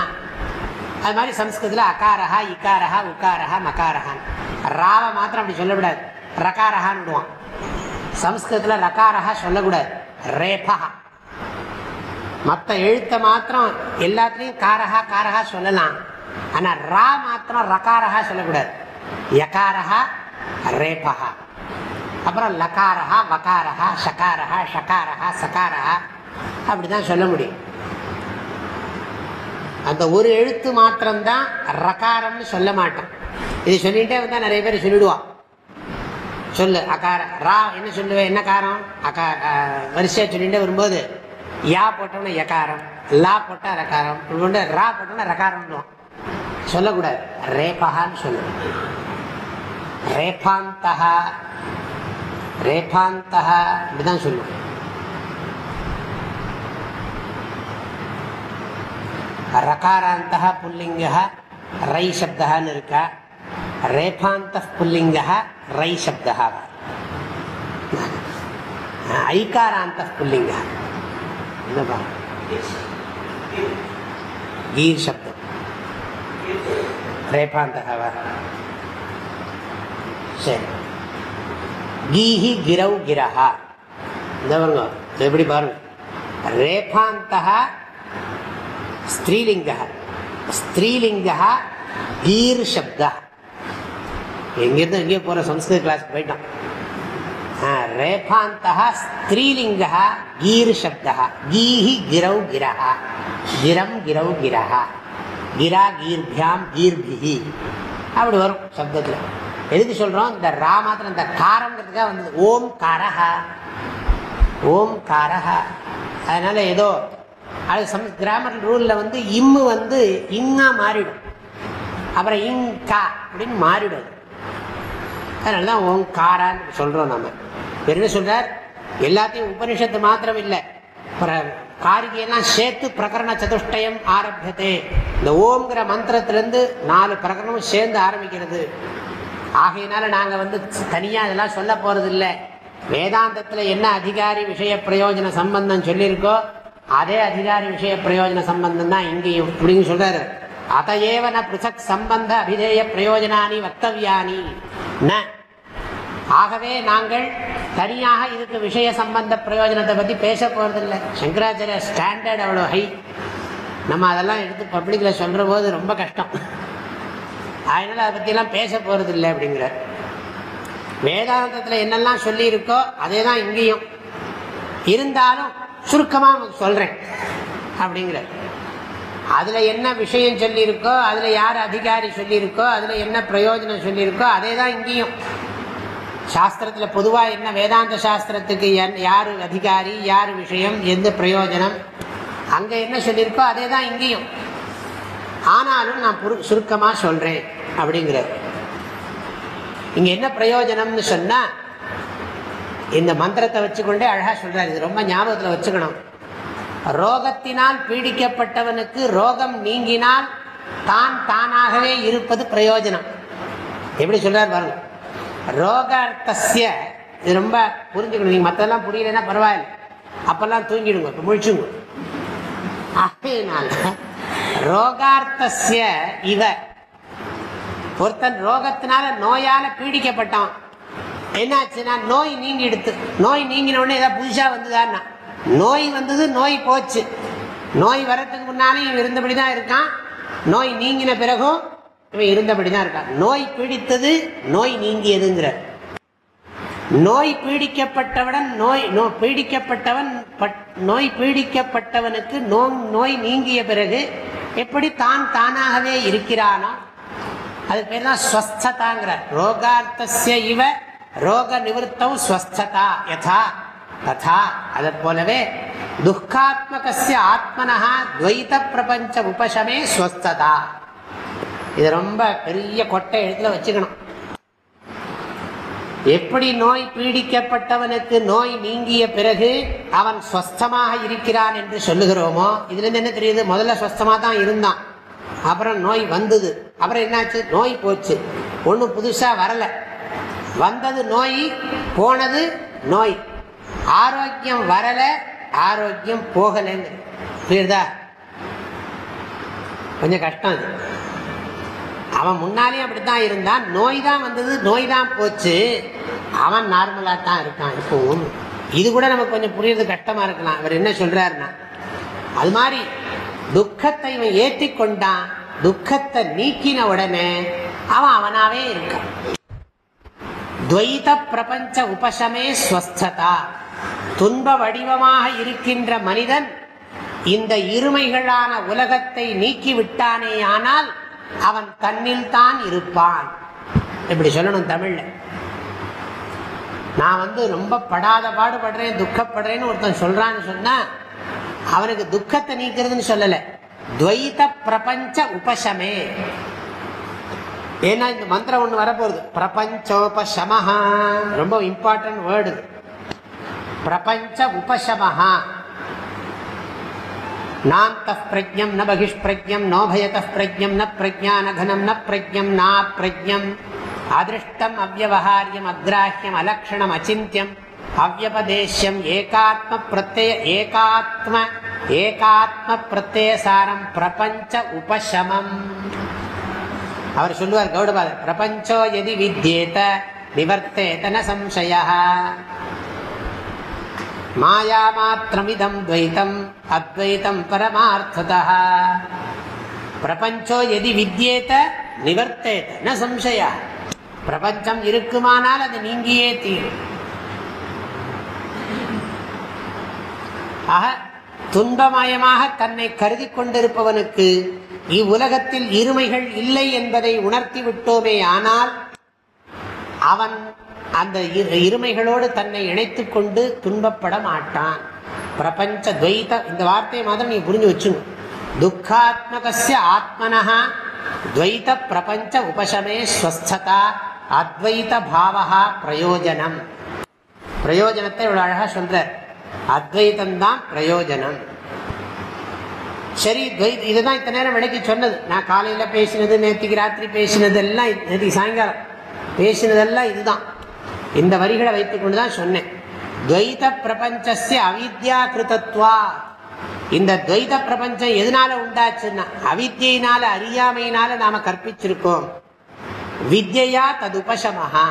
[SPEAKER 1] அது மாதிரி சம்ஸ்கிருதத்தில் அகாரஹா இக்காரஹா உக்காரஹா மகாரஹான் ராவை மாத்திரம் அப்படி சொல்லக்கூடாது ரகாரஹான்னு விடுவான் சம்ஸ்கிருதத்தில் ரகாரஹா சொல்லக்கூடாது ரேபா மற்ற எழுத்தை மாத்திரம் எல்லாத்துலேயும் காரஹா காரஹா சொல்லலாம் ஆனா ரா மாத்திரம் ரகாரஹா சொல்லக்கூடாது யகாரஹா ரேபஹா அப்புறம் லகாரஹா வகாரஹா ஷகாரஹா ஷகாரஹா சகாரஹா அப்படிதான் சொல்ல முடியும் அந்த ஒரு எழுத்து மாத்திரம்தான் ரகாரம்னு சொல்ல மாட்டான் இது சொல்லிட்டே வந்தால் நிறைய பேர் சொல்லிடுவான் சொல்லு அகார ரா என்ன சொல்லுவேன் என்ன காரம் அகார வரிசையா சொல்லிட்டு வரும்போது யா போட்டோம்னா யகாரம் லா போட்டா ரகாரம் ரா போட்டோம்னா ரகாரம் சொல்லக்கூடாது ரேபகான்னு சொல்லணும் ரேபாந்தகா ரேபாந்தகா இப்படிதான் சொல்லுவோம் ரகாராந்தா புல்லிங்கா ரை சப்தகான்னு இருக்கா ரேபாந்த புல்லிங்கா ரை சப்தகா ஐகாராந்த புல்லிங்கா கீர் சப்த
[SPEAKER 2] ரேபாந்தகவா
[SPEAKER 1] சரி கீஹி கிரௌ கிரஹா இந்த பாருங்க எப்படி பாருங்க ரேபாந்தகா ஸ்திரீலிங்க ஸ்திரீலிங்கா கீர் சப்தா எங்கேருந்து எங்கேயோ போகிற சம்ஸ்கிருத கிளாஸ் போயிட்டான் ரேபாந்தா ஸ்திரீலிங்கா கீர் சப்தா கிரா கீர்பியாம் கீர்பிஹி அப்படி வரும் சப்தத்தில் எதுக்கு சொல்கிறோம் இந்த ரா மாத்திரம் இந்த காரங்கிறதுக்காக வந்தது ஓம் காரஹா ஓம் காரஹா அதனால் ஏதோ அது சம் கிராமர் ரூலில் வந்து இம்மு வந்து இங்கா மாறிடும் அப்புறம் இங் கா அப்படின்னு மாறிடும் அதனால தான் ஓம் காரான்னு சொல்கிறோம் நம்ம என்ன சொல்கிறார் எல்லாத்தையும் உபனிஷத்து மாத்திரம் இல்லை அப்புறம் காரியம்னா சேர்த்து பிரகரண சதுஷ்டயம் ஆரம்பியது இந்த ஓம்ங்கிற மந்திரத்திலேருந்து நாலு பிரகரணமும் சேர்ந்து ஆரம்பிக்கிறது ஆகையினால நாங்கள் வந்து தனியாக இதெல்லாம் சொல்ல போகிறது இல்லை வேதாந்தத்தில் என்ன அதிகாரி விஷய பிரயோஜன சம்பந்தம் சொல்லியிருக்கோ அதே அதிகாரி விஷய பிரயோஜன சம்பந்தம் தான் இங்கேயும் அப்படின்னு சொல்றாரு அதையேவன பிசக் சம்பந்த அபிதேய பிரயோஜனானி வக்தவியானி ந ஆகவே நாங்கள் தனியாக இதுக்கு விஷய சம்பந்த பிரயோஜனத்தை பற்றி பேச போகிறதில்லை சங்கராச்சாரிய ஸ்டாண்டர்ட் அவ்வளோ ஹை நம்ம அதெல்லாம் எடுத்து பப்ளிக்கில் சொல்கிற போது ரொம்ப கஷ்டம் அதனால் அதை பற்றிலாம் பேச போகிறதில்லை அப்படிங்கிற வேதாந்தத்தில் என்னெல்லாம் சொல்லியிருக்கோ அதே தான் இங்கேயும் இருந்தாலும் சுருக்கமாக உங்களுக்கு சொல்கிறேன் அப்படிங்கிற அதில் என்ன விஷயம் சொல்லியிருக்கோ அதில் யார் அதிகாரி சொல்லியிருக்கோ அதில் என்ன பிரயோஜனம் சொல்லியிருக்கோ அதே தான் இங்கேயும் சாஸ்திரத்தில் பொதுவாக என்ன வேதாந்த சாஸ்திரத்துக்கு யார் அதிகாரி யார் விஷயம் எந்த பிரயோஜனம் அங்கே என்ன சொல்லியிருக்கோ அதே தான் இங்கேயும் ஆனாலும் நான் புரு சுருக்கமாக சொல்கிறேன் அப்படிங்கிறார் இங்கே என்ன பிரயோஜனம்னு சொன்னால் இந்த மந்திரத்தை வச்சுக்கொண்டே அழகாக சொல்கிறார் இது ரொம்ப ஞாபகத்தில் வச்சுக்கணும் ரோகத்தினால் பீடிக்கப்பட்டவனுக்கு ரோகம் நீங்கினால் தான் தானாகவே இருப்பது பிரயோஜனம் எப்படி சொல்கிறார் பாருங்கள் ரோகார்த்தசிய இது ரொம்ப புரிஞ்சுக்கணும் நீங்கள் மற்றெல்லாம் புரியலன்னா பரவாயில்ல அப்பெல்லாம் தூங்கிடுங்க இப்போ முழிச்சுங்க அப்படினால ரோகார்த்தசிய இவ ஒருத்தன் ரோகத்தினால நோயால பீடிக்கப்பட்டான் என்னாச்சுன்னா நோய் நீங்கி எடுத்து நோய் நீங்கினோடனே ஏதாவது புதுசாக வந்ததான்னா நோய் வந்தது நோய் போச்சு நோய் வர்றதுக்கு முன்னாலே இருந்தபடி தான் இருக்கான் நோய் நீங்கின பிறகும் இவன் இருக்கான் நோய் பீடித்தது நோய் நீங்கியதுங்கிற நோய் பீடிக்கப்பட்டவன் நோய் பீடிக்கப்பட்டவன் நோய் பீடிக்கப்பட்டவனுக்கு நோ நோய் நீங்கிய பிறகு எப்படி தான் தானாகவே இருக்கிறானோ அது பேர் தான் ஸ்வஸ்ததாங்கிறார் ரோகார்த்தசிய இவ ரோக நிவர்த்தம் ஸ்வஸ்தா யதா ததா அதை போலவே துக்காத்மகசிய ஆத்மனா துவைத பிரபஞ்ச உபசமே ஸ்வஸ்ததா இது ரொம்ப பெரிய கொட்டை எழுத்துல வச்சுக்கணும் எப்படி நோய் பீடிக்கப்பட்டவனுக்கு நோய் நீங்கிய பிறகு அவன் ஸ்வஸ்தமாக இருக்கிறான் என்று சொல்லுகிறோமோ இதுல இருந்து என்ன தெரியுது முதல்ல ஸ்வஸ்தமாக தான் இருந்தான் அப்புறம் நோய் வந்தது அப்புறம் என்னாச்சு நோய் போச்சு ஒன்றும் புதுசாக வரல வந்தது நோய் போனது நோய் ஆரோக்கியம் வரலை ஆரோக்கியம் போகலைன்னு புரியுதா கொஞ்சம் கஷ்டம் அது அவன் முன்னாலேயும் அப்படித்தான் இருந்தான் நோய் தான் வந்தது நோய் தான் போச்சு அவன் நார்மலாக தான் இருக்கான் இப்போ இது கூட நமக்கு கொஞ்சம் புரியுறது கட்டமா இருக்கலாம் அவர் என்ன சொல்றாருன்னா அது மாதிரி துக்கத்தை இவன் ஏற்றி கொண்டான் துக்கத்தை நீக்கின உடனே அவன் அவனாவே இருக்கான் துவைத பிரபஞ்ச உபசமே ஸ்வஸ்தா துன்ப வடிவமாக இருக்கின்ற மனிதன் இந்த இருமைகளான உலகத்தை ஆனால் அவன் தன்னில் தான் இருப்பான் இப்படி சொல்லணும் தமிழ்ல நான் வந்து ரொம்ப படாத பாடுபடுறேன் துக்கப்படுறேன்னு ஒருத்தன் சொல்றான்னு சொன்னா அவனுக்கு துக்கத்தை நீக்கிறதுன்னு சொல்லலை துவைத பிரபஞ்ச உபசமே ஏன்னா இந்த மந்திரம் ஒண்ணு வரப்போகுது பிரபஞ்சோபசமஹா ரொம்ப இம்பார்ட்டன்ட் வேர்டு பிரபஞ்ச உபசமஹா நாந்தः प्रज्ञम् न बहिष्प्रज्ञम् नोभयतः प्रज्ञम् न प्रज्ञानघनम् न प्रज्ञम् नाप्रज्ञम् अदृष्टम् अव्यवहार्यम् अग्राह्यम् अलक्षणम् अचिन्त्यम् अव्यपदेश्यम् एकात्मप्रत्यय एकात्म ஏகாத்ம பிரபஞ்ச உபசமம் அவர் சொல்லுவார் கௌடபாதர் பிரபஞ்சோ எதி வித்யேத நிவர்த்தேதன சம்சயா மாயாமாத்திரமிதம் துவைத்தம் அத்வைத்தம் பரமார்த்ததா பிரபஞ்சோ எதி வித்யேத நிவர்த்தேத ந சம்சயா பிரபஞ்சம் இருக்குமானால் அது நீங்கியே தீரும் ஆக துன்பமயமாக தன்னை கருதி கொண்டிருப்பவனுக்கு இவ்வுலகத்தில் இருமைகள் இல்லை என்பதை உணர்த்தி விட்டோமே ஆனால் அவன் அந்த இருமைகளோடு தன்னை இணைத்து கொண்டு துன்பப்பட மாட்டான் பிரபஞ்ச துவைத இந்த வார்த்தையை மாதிரி நீங்க புரிஞ்சு வச்சுங்க துக்காத்மகசிய ஆத்மனா துவைத பிரபஞ்ச உபசமே ஸ்வஸ்தா அத்வைத பாவகா பிரயோஜனம் பிரயோஜனத்தை இவ்வளோ அழகாக சொல்றார் அத்வைதம்தான் பிரயோஜனம் சரி துவைத் இதுதான் இத்தனை நேரம் விளக்கி சொன்னது நான் காலையில் பேசினது நேற்றுக்கு ராத்திரி பேசினது எல்லாம் நேற்றுக்கு சாயங்காலம் பேசினதெல்லாம் இதுதான் இந்த வரிகளை வைத்துக்கொண்டு தான் சொன்னேன் துவைத பிரபஞ்ச அவித்யா கிருதத்வா இந்த துவைத பிரபஞ்சம் எதனால உண்டாச்சுன்னா அவித்தியினால அறியாமையினால நாம கற்பிச்சிருக்கோம் வித்யா தது உபசமஹா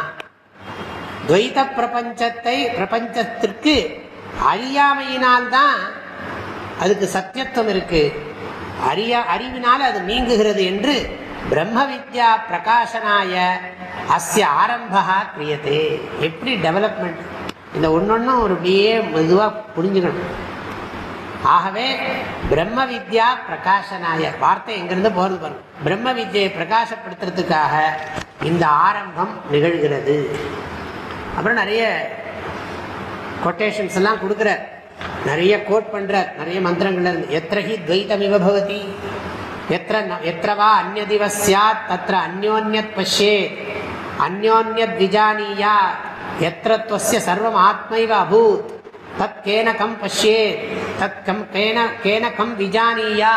[SPEAKER 1] துவைத பிரபஞ்சத்தை பிரபஞ்சத்திற்கு அறியாமையினால்தான் அதுக்கு சத்தியத்துவம் இருக்கு அறியா அறிவினால் அது நீங்குகிறது என்று பிரம்ம வித்யா பிரகாசனாய அஸ்ய ஆரம்பா கிரியத்தே எப்படி டெவலப்மெண்ட் இந்த ஒன்றொன்றும் ஒரு பிஏ மெதுவாக புரிஞ்சுக்கணும் ஆகவே பிரம்ம வித்யா பிரகாசனாய வார்த்தை எங்கிருந்து போகிறது பாருங்க பிரம்ம வித்யை பிரகாசப்படுத்துறதுக்காக இந்த ஆரம்பம் நிகழ்கிறது அப்புறம் நிறைய கொட்டேஷன்ஸ் எல்லாம் கொடுக்குறார் நிறைய கோட் பண்ணுறார் நிறைய மந்திரங்கள் இருந்து எத்திரஹி துவைத்தமிவ பவதி எத்திர எத்திர வா அந்நதிவ சாத் தத்திர அந்யோன்யத் பஷ்யேத் அந்யோன்யத் விஜானீயா எத்திர சர்வம் ஆத்மைவ அபூத் தத் கேனகம் பஷ்யேத் தத் கம் கேன கேனகம் விஜானியா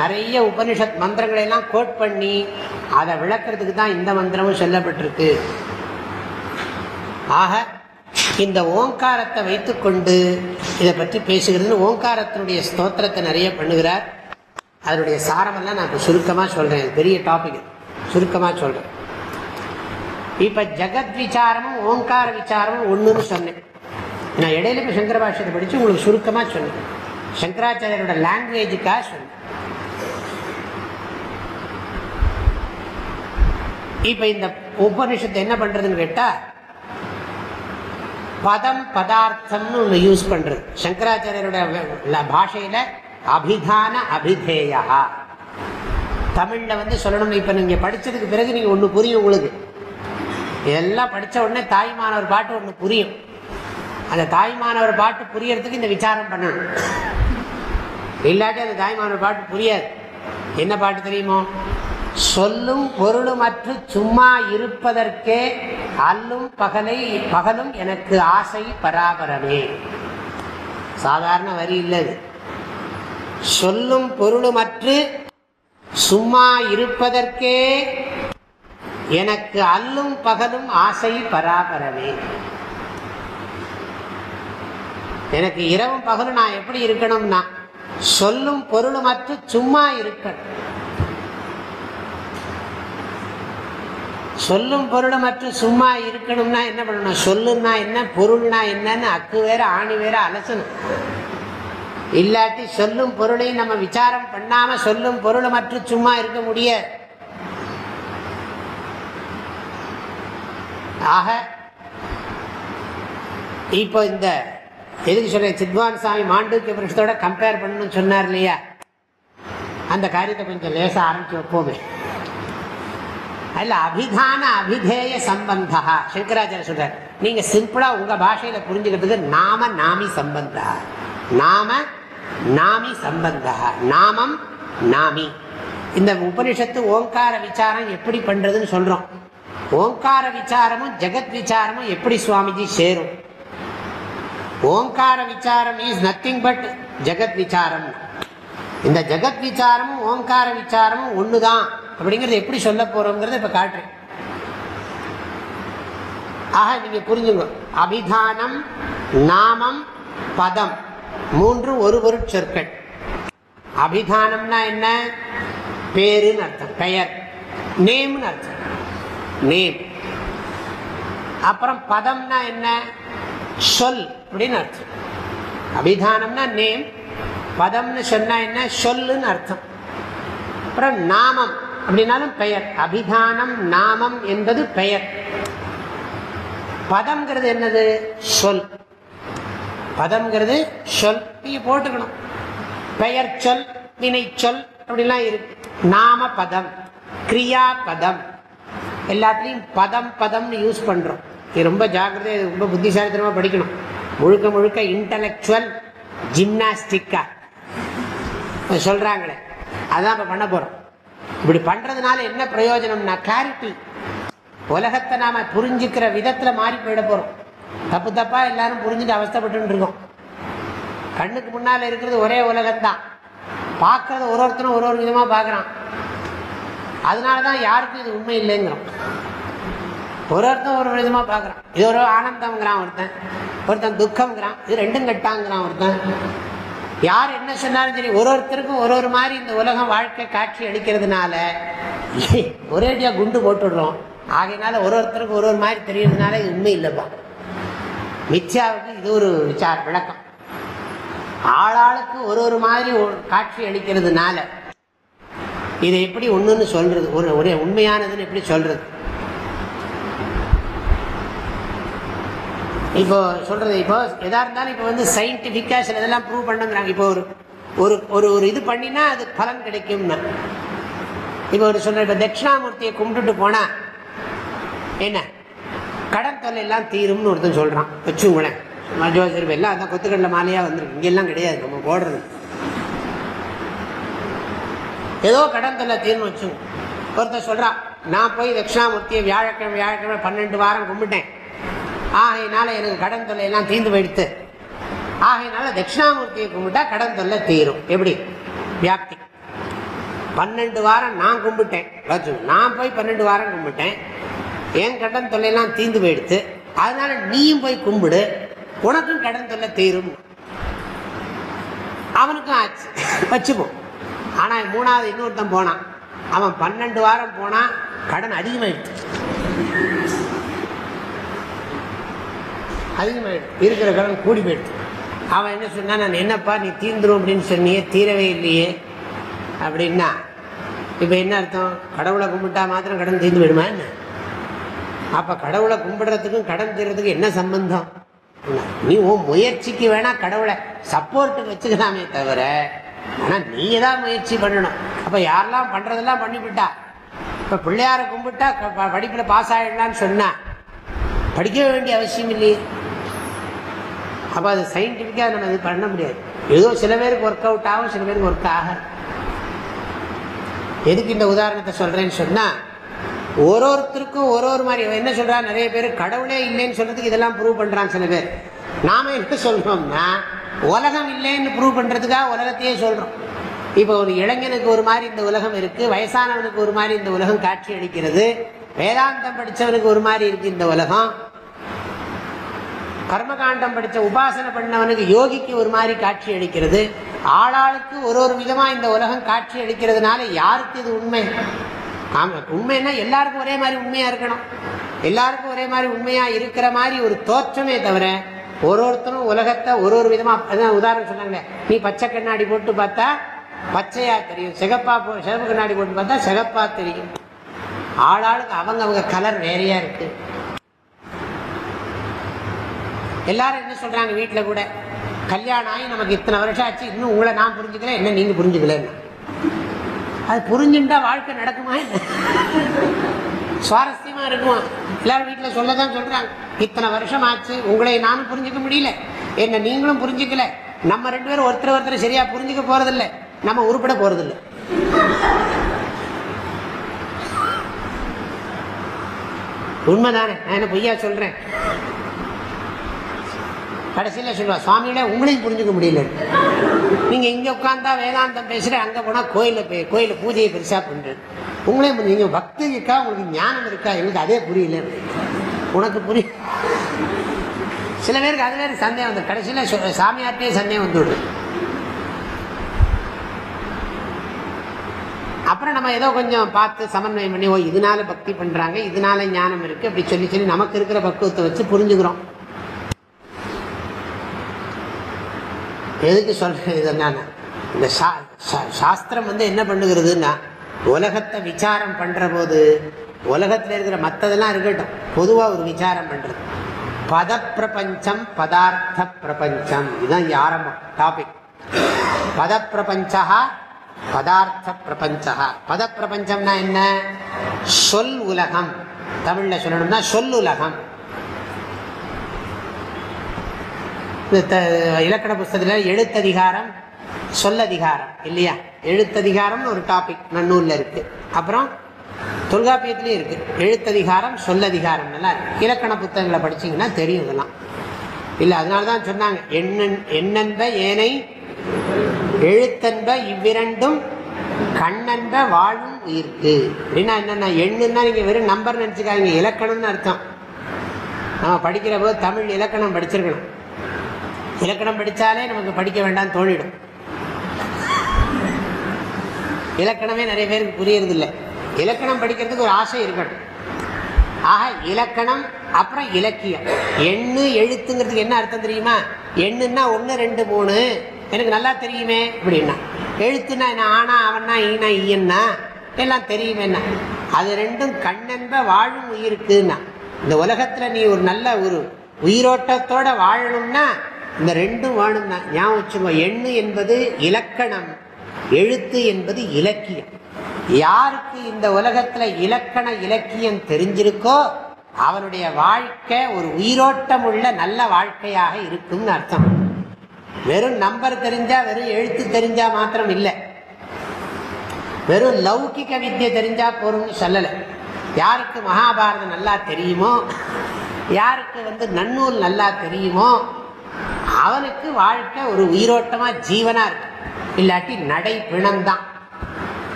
[SPEAKER 1] நிறைய உபனிஷத் மந்திரங்களை எல்லாம் கோட் பண்ணி அதை விளக்கிறதுக்கு தான் இந்த மந்திரமும் சொல்லப்பட்டிருக்கு ஆக இந்த ஓங்காரத்தை வைத்துக்கொண்டு இதை பற்றி பேசுகிறதுன்னு ஓங்காரத்தினுடைய ஸ்தோத்திரத்தை நிறைய பண்ணுகிறார் அதனுடைய சாரமெல்லாம் நான் இப்போ சுருக்கமாக சொல்கிறேன் பெரிய டாபிக் சுருக்கமாக சொல்கிறேன் இப்போ ஜெகத் விசாரமும் ஓங்கார விசாரமும் ஒன்றுன்னு சொன்னேன் நான் இடையில போய் சங்கர பாஷத்தை படித்து உங்களுக்கு சுருக்கமாக சொன்னேன் சங்கராச்சாரியரோட லாங்குவேஜுக்காக சொன்னேன் இப்போ இந்த உபநிஷத்தை என்ன பண்ணுறதுன்னு கேட்டால் பதம் பதார்த்தம்னு ஒன்று யூஸ் பண்ணுறது சங்கராச்சாரியரோட பாஷையில் அபிதான அபிதேயா தமிழ்ல வந்து சொல்லணும் இப்போ நீங்க படிச்சதுக்கு பிறகு நீங்கள் ஒண்ணு புரியும் உங்களுக்கு எல்லாம் படிச்ச உடனே தாய்மானவர் பாட்டு ஒண்ணு புரியும் அந்த தாய்மானவர் பாட்டு புரியறதுக்கு இந்த விசாரம் பண்ணணும் இல்லாட்டி அந்த தாய்மானவர் பாட்டு புரியாது என்ன பாட்டு தெரியுமோ சொல்லும் பொருளும் அற்று சும்மா இருப்பதற்கே அல்லும் பகலை பகலும் எனக்கு ஆசை பராபரமே சாதாரண வரி இல்லை சொல்லும் பொருளுமற்று சும்மா இருப்பதற்கே எனக்கு அல்லும் பகலும் ஆசை பராபரமே எனக்கு இரவும் பகலும் நான் எப்படி இருக்கணும்னா சொல்லும் பொருளுமற்று சும்மா இருக்கணும் சொல்லும் பொருளுமற்று சும்மா இருக்கணும்னா என்ன பண்ணணும் சொல்லுன்னா என்ன பொருள்னா என்னன்னு அக்கு வேற ஆணி வேற அலசணும் இல்லாட்டி சொல்லும் பொருளையும் நம்ம விசாரம் பண்ணாமல் சொல்லும் பொருள் மற்றும் சும்மா இருக்க முடியாது ஆக இப்போ இந்த எதுக்கு சொல்ற சித்வான் சாமி மாண்டூக்கிய புருஷத்தோட கம்பேர் பண்ணணும்னு சொன்னார் இல்லையா அந்த காரியத்தை கொஞ்சம் லேசாக ஆரம்பிச்சு வைப்போமே அதில் அபிதான அபிதேய சம்பந்தா சங்கராச்சாரிய சொல்றார் நீங்கள் சிம்பிளாக உங்கள் பாஷையில் புரிஞ்சுக்கிறதுக்கு நாம நாமி சம்பந்தா நாம நாமி சம்பந்த நாமம் நாமி இந்த உபனிஷத்து ஓங்கார விசாரம் எப்படி பண்றதுன்னு சொல்றோம் ஓங்கார விசாரமும் ஜெகத் விசாரமும் எப்படி சுவாமிஜி சேரும் ஓங்கார விசாரம் இஸ் நத்திங் பட் ஜெகத் விசாரம் இந்த ஜெகத் விசாரமும் ஓங்கார விசாரமும் ஒண்ணுதான் அப்படிங்கறது எப்படி சொல்ல போறோங்கிறத இப்ப காட்டுறேன் ஆக நீங்க புரிஞ்சுங்க அபிதானம் நாமம் பதம் மூன்று ஒரு சொற்கள் அபிதானம்னா என்ன பேருன்னு அர்த்தம் பெயர் நேம்னு அர்த்தம் நேம் அப்புறம் பதம்னா என்ன சொல் அப்படின்னு அர்த்தம் அபிதானம்னா நேம் பதம்னு சொன்னா என்ன சொல்லுன்னு அர்த்தம் அப்புறம் நாமம் அப்படின்னாலும் பெயர் அபிதானம் நாமம் என்பது பெயர் பதம்ங்கிறது என்னது சொல் பதம்ங்கிறது சொல் நீங்கள் போட்டுக்கணும் பெயர் சொல் வினை சொல் அப்படிலாம் இருக்கு நாம பதம் கிரியா பதம் எல்லாத்துலேயும் பதம் பதம்னு யூஸ் பண்ணுறோம் இது ரொம்ப ஜாக்கிரதையாக ரொம்ப புத்திசாலித்தனமாக படிக்கணும் முழுக்க முழுக்க இன்டலெக்சுவல் ஜிம்னாஸ்டிக்கா சொல்கிறாங்களே அதான் இப்போ பண்ண போகிறோம் இப்படி பண்ணுறதுனால என்ன பிரயோஜனம்னா கிளாரிட்டி உலகத்தை நாம் புரிஞ்சுக்கிற விதத்தில் மாறி போயிட போகிறோம் தப்பு தப்பாக எல்லாரும் புரிஞ்சுட்டு அவஸ்தப்பட்டு இருக்கோம் கண்ணுக்கு முன்னால் இருக்கிறது ஒரே உலகத்தான் பார்க்கறது ஒரு ஒருத்தரும் ஒரு ஒரு விதமாக பார்க்குறான் அதனால தான் யாருக்கும் இது உண்மை இல்லைங்கிறோம் ஒரு ஒருத்தன் ஒரு ஒரு விதமாக பார்க்குறான் இது ஒரு ஆனந்தம்ங்கிறான் ஒருத்தன் ஒருத்தன் துக்கம்ங்கிறான் இது ரெண்டும் கட்டாங்கிறான் ஒருத்தன் யார் என்ன சொன்னாலும் சரி ஒரு ஒருத்தருக்கும் ஒரு ஒரு மாதிரி இந்த உலகம் வாழ்க்கை காட்சி அளிக்கிறதுனால ஒரேடியாக குண்டு போட்டுடுறோம் ஆகையினால ஒரு ஒருத்தருக்கும் ஒரு ஒரு மாதிரி தெரியறதுனால இது உண்மை இல்லைப்பா மித்யாவுக்கு இது ஒரு விசார விளக்கம் ஆளாளுக்கு ஒரு ஒரு மாதிரி காட்சி அளிக்கிறதுனால இதை எப்படி ஒன்றுன்னு சொல்றது ஒரு ஒரே உண்மையானதுன்னு எப்படி சொல்றது இப்போ சொல்றது இப்போ எதா இருந்தாலும் இப்போ வந்து சயின்டிஃபிக்காக சில இதெல்லாம் ப்ரூவ் பண்ணுங்கிறாங்க இப்போ ஒரு ஒரு ஒரு ஒரு இது பண்ணினா அது பலன் கிடைக்கும்னு இப்போ ஒரு சொல்ற இப்போ தட்சிணாமூர்த்தியை கும்பிட்டுட்டு போனா என்ன கடன் தொல்லை எல்லாம் தீரும்னு ஒருத்தன் சொல்கிறான் வச்சுங்களேன் ஜோசியர் எல்லாம் அதான் கொத்துக்கடல மாலையாக வந்துருக்கு இங்கெல்லாம் கிடையாது நம்ம போடுறது ஏதோ கடன் தொல்லை தீர்னு வச்சு ஒருத்தன் சொல்கிறான் நான் போய் தட்சிணாமூர்த்தியை வியாழக்கிழமை வியாழக்கிழமை பன்னெண்டு வாரம் கும்பிட்டேன் ஆகையினால எனக்கு கடன் எல்லாம் தீர்ந்து போயிடுத்து ஆகையினால தட்சிணாமூர்த்தியை கும்பிட்டா கடன் தொல்லை தீரும் எப்படி வியாப்தி பன்னெண்டு வாரம் நான் கும்பிட்டேன் நான் போய் பன்னெண்டு வாரம் கும்பிட்டேன் என் கடன் தொல்லையெல்லாம் தீந்து போயிடுத்து அதனால நீயும் போய் கும்பிடு உனக்கும் கடன் தொல்லை தீரும் அவனுக்கும் ஆச்சு வச்சுப்போம் ஆனால் மூணாவது இன்னொருத்தன் போனான் அவன் பன்னெண்டு வாரம் போனான் கடன் அதிகமாயிடுச்சு அதிகமாயிடும் இருக்கிற கடன் கூடி போயிடுச்சு அவன் என்ன சொன்னான் நான் என்னப்பா நீ தீந்துரும் அப்படின்னு சொன்னியே தீரவே இல்லையே அப்படின்னா இப்போ என்ன அர்த்தம் கடவுளை கும்பிட்டா மாத்திரம் கடன் தீர்ந்து விடுமா என்ன அப்போ கடவுளை கும்பிடுறதுக்கும் கடன் தீர்றதுக்கும் என்ன சம்பந்தம் நீ உன் முயற்சிக்கு வேணா கடவுளை சப்போர்ட்டுக்கு வச்சுக்கலாமே தவிர ஆனால் நீ தான் முயற்சி பண்ணணும் அப்போ யாரெல்லாம் பண்ணுறதெல்லாம் பண்ணிவிட்டா இப்போ பிள்ளையாரை கும்பிட்டா படிப்பில் பாஸ் ஆகிடலான்னு சொன்னா படிக்க வேண்டிய அவசியம் இல்லையே அப்போ அது சயின்டிஃபிக்காக நம்ம இது பண்ண முடியாது ஏதோ சில பேருக்கு ஒர்க் அவுட் ஆகும் சில பேருக்கு ஒர்க் ஆகும் எதுக்கு இந்த உதாரணத்தை சொல்கிறேன்னு சொன்னால் ஒரு ஒருத்தருக்கும் ஒரு ஒரு மாதிரி என்ன சொல்றா நிறைய பேர் கடவுளே இல்லைன்னு சொல்றதுக்கு இதெல்லாம் ப்ரூவ் பண்றான் சில பேர் நாம என்ன சொல்றோம்னா உலகம் இல்லைன்னு ப்ரூவ் பண்றதுக்காக உலகத்தையே சொல்றோம் இப்போ ஒரு இளைஞனுக்கு ஒரு மாதிரி இந்த உலகம் இருக்கு வயசானவனுக்கு ஒரு மாதிரி இந்த உலகம் காட்சி அளிக்கிறது வேதாந்தம் படித்தவனுக்கு ஒரு மாதிரி இருக்கு இந்த உலகம் கர்மகாண்டம் படித்த உபாசனை பண்ணவனுக்கு யோகிக்கு ஒரு மாதிரி காட்சி அளிக்கிறது ஆளாளுக்கு ஒரு ஒரு விதமாக இந்த உலகம் காட்சி அளிக்கிறதுனால யாருக்கு இது உண்மை ஆமாம் உண்மைன்னா எல்லாருக்கும் ஒரே மாதிரி உண்மையாக இருக்கணும் எல்லாருக்கும் ஒரே மாதிரி உண்மையாக இருக்கிற மாதிரி ஒரு தோற்றமே தவிர ஒரு ஒருத்தரும் உலகத்தை ஒரு ஒரு விதமாக உதாரணம் சொன்னாங்களே நீ பச்சை கண்ணாடி போட்டு பார்த்தா பச்சையாக தெரியும் சிகப்பா போ சிகப்பு கண்ணாடி போட்டு பார்த்தா சிகப்பாக தெரியும் ஆளாளுக்கு அவங்க அவங்க கலர் வேறையாக இருக்கு எல்லாரும் என்ன சொல்கிறாங்க வீட்டில் கூட கல்யாணம் ஆகி நமக்கு இத்தனை வருஷம் ஆச்சு இன்னும் உங்களை நான் புரிஞ்சுக்கல என்ன நீங்கள் புரிஞ்சுக்கலன்னு அது புரிஞ்சுட்டா வாழ்க்கை நடக்குமா சுவாரஸ்யமா இருக்குமா எல்லாரும் வீட்டில் சொல்ல தான் சொல்றாங்க இத்தனை வருஷம் ஆச்சு உங்களை நானும் புரிஞ்சுக்க முடியல என்ன நீங்களும் புரிஞ்சுக்கல நம்ம ரெண்டு பேரும் ஒருத்தர் ஒருத்தர் சரியா புரிஞ்சுக்க போறதில்லை நம்ம உருப்பட போறதில்லை உண்மைதானே நான் என்ன பொய்யா சொல்றேன் கடைசியில் சொல்லுவாள் சுவாமியோட உங்களையும் புரிஞ்சுக்க முடியல நீங்கள் இங்கே உட்காந்தா வேதாந்தம் பேசுகிற அங்கே போனால் கோயிலில் போய் கோயிலில் பூஜையை பெருசாக பண்ணுறது உங்களையும் புரிஞ்சுங்க பக்தி இருக்கா உங்களுக்கு ஞானம் இருக்கா எங்களுக்கு அதே புரியல உனக்கு புரிய சில பேருக்கு அது வேறு சந்தேகம் வந்து கடைசியில் சாமியார்ட்டே சந்தேகம் வந்துவிடும் அப்புறம் நம்ம ஏதோ கொஞ்சம் பார்த்து சமன்வயம் பண்ணி ஓ இதனால பக்தி பண்ணுறாங்க இதனால ஞானம் இருக்குது அப்படி சொல்லி சொல்லி நமக்கு இருக்கிற பக்குவத்தை வச்சு புரிஞ்சுக்கிறோம் எதுக்கு சொல்றேன் இந்த சா சாஸ்திரம் வந்து என்ன பண்ணுகிறதுன்னா உலகத்தை விசாரம் பண்ற போது உலகத்தில் இருக்கிற மற்றதெல்லாம் இருக்கட்டும் பொதுவாக ஒரு விசாரம் பண்ணுறது பத பிரபஞ்சம் பதார்த்த பிரபஞ்சம் இதுதான் ஆரம்பம் டாபிக் பத பிரபஞ்சா பதார்த்த பிரபஞ்சா பத பிரபஞ்சம்னா என்ன சொல் உலகம் தமிழில் சொல்லணும்னா சொல் உலகம் இலக்கண புத்தகத்தில் எழுத்ததிகாரம் சொல்லதிகாரம் இல்லையா எழுத்ததிகாரம்னு ஒரு டாபிக் நன்னூரில் இருக்கு அப்புறம் தொல்காப்பியத்திலையும் இருக்கு எழுத்ததிகாரம் சொல்லதிகாரம் நல்லா இருக்கு இலக்கண புத்தகங்களை படிச்சீங்கன்னா தெரியும் இதெல்லாம் இல்லை அதனால தான் சொன்னாங்க என்னென் என்னென்ப ஏனை எழுத்தன்ப இவ்விரண்டும் கண்ணன்ப வாழும் உயிர்க்கு அப்படின்னா என்னென்ன எண்ணுன்னா நீங்கள் வெறும் நம்பர் நினச்சிக்காங்க இலக்கணம்னு அர்த்தம் நம்ம படிக்கிற போது தமிழ் இலக்கணம் படிச்சிருக்கணும் இலக்கணம் படித்தாலே நமக்கு படிக்க வேண்டாம் தோழிடும் இலக்கணமே நிறைய பேருக்கு புரியறதில்லை இலக்கணம் படிக்கிறதுக்கு ஒரு ஆசை இருக்கணும் ஆக இலக்கணம் அப்புறம் இலக்கியம் எண்ணு எழுத்துங்கிறதுக்கு என்ன அர்த்தம் தெரியுமா எண்ணுன்னா ஒன்று ரெண்டு மூணு எனக்கு நல்லா தெரியுமே அப்படின்னா எழுத்துனா என்ன ஆனா அவனா ஈனா ஈயன்னா எல்லாம் தெரியுமேன்னா அது ரெண்டும் கண்ணென்ப வாழும் உயிருக்குன்னா இந்த உலகத்தில் நீ ஒரு நல்ல ஒரு உயிரோட்டத்தோட வாழணும்னா இந்த ரெண்டும் வேணும் தான் ஞாபகம் வச்சுங்க எண்ணு என்பது இலக்கணம் எழுத்து என்பது இலக்கியம் யாருக்கு இந்த உலகத்தில் இலக்கண இலக்கியம் தெரிஞ்சிருக்கோ அவனுடைய வாழ்க்கை ஒரு உயிரோட்டம் உள்ள நல்ல வாழ்க்கையாக இருக்கும்னு அர்த்தம் வெறும் நம்பர் தெரிஞ்சா வெறும் எழுத்து தெரிஞ்சா மாத்திரம் இல்லை வெறும் லௌகிக வித்தியை தெரிஞ்சா போறோம்னு சொல்லலை யாருக்கு மகாபாரதம் நல்லா தெரியுமோ யாருக்கு வந்து நன்னூல் நல்லா தெரியுமோ அவனுக்கு வாழ்க்கை ஒரு உயிரோட்டமா ஜீவனா இருக்கு இல்லாட்டி நடை பிணம்தான்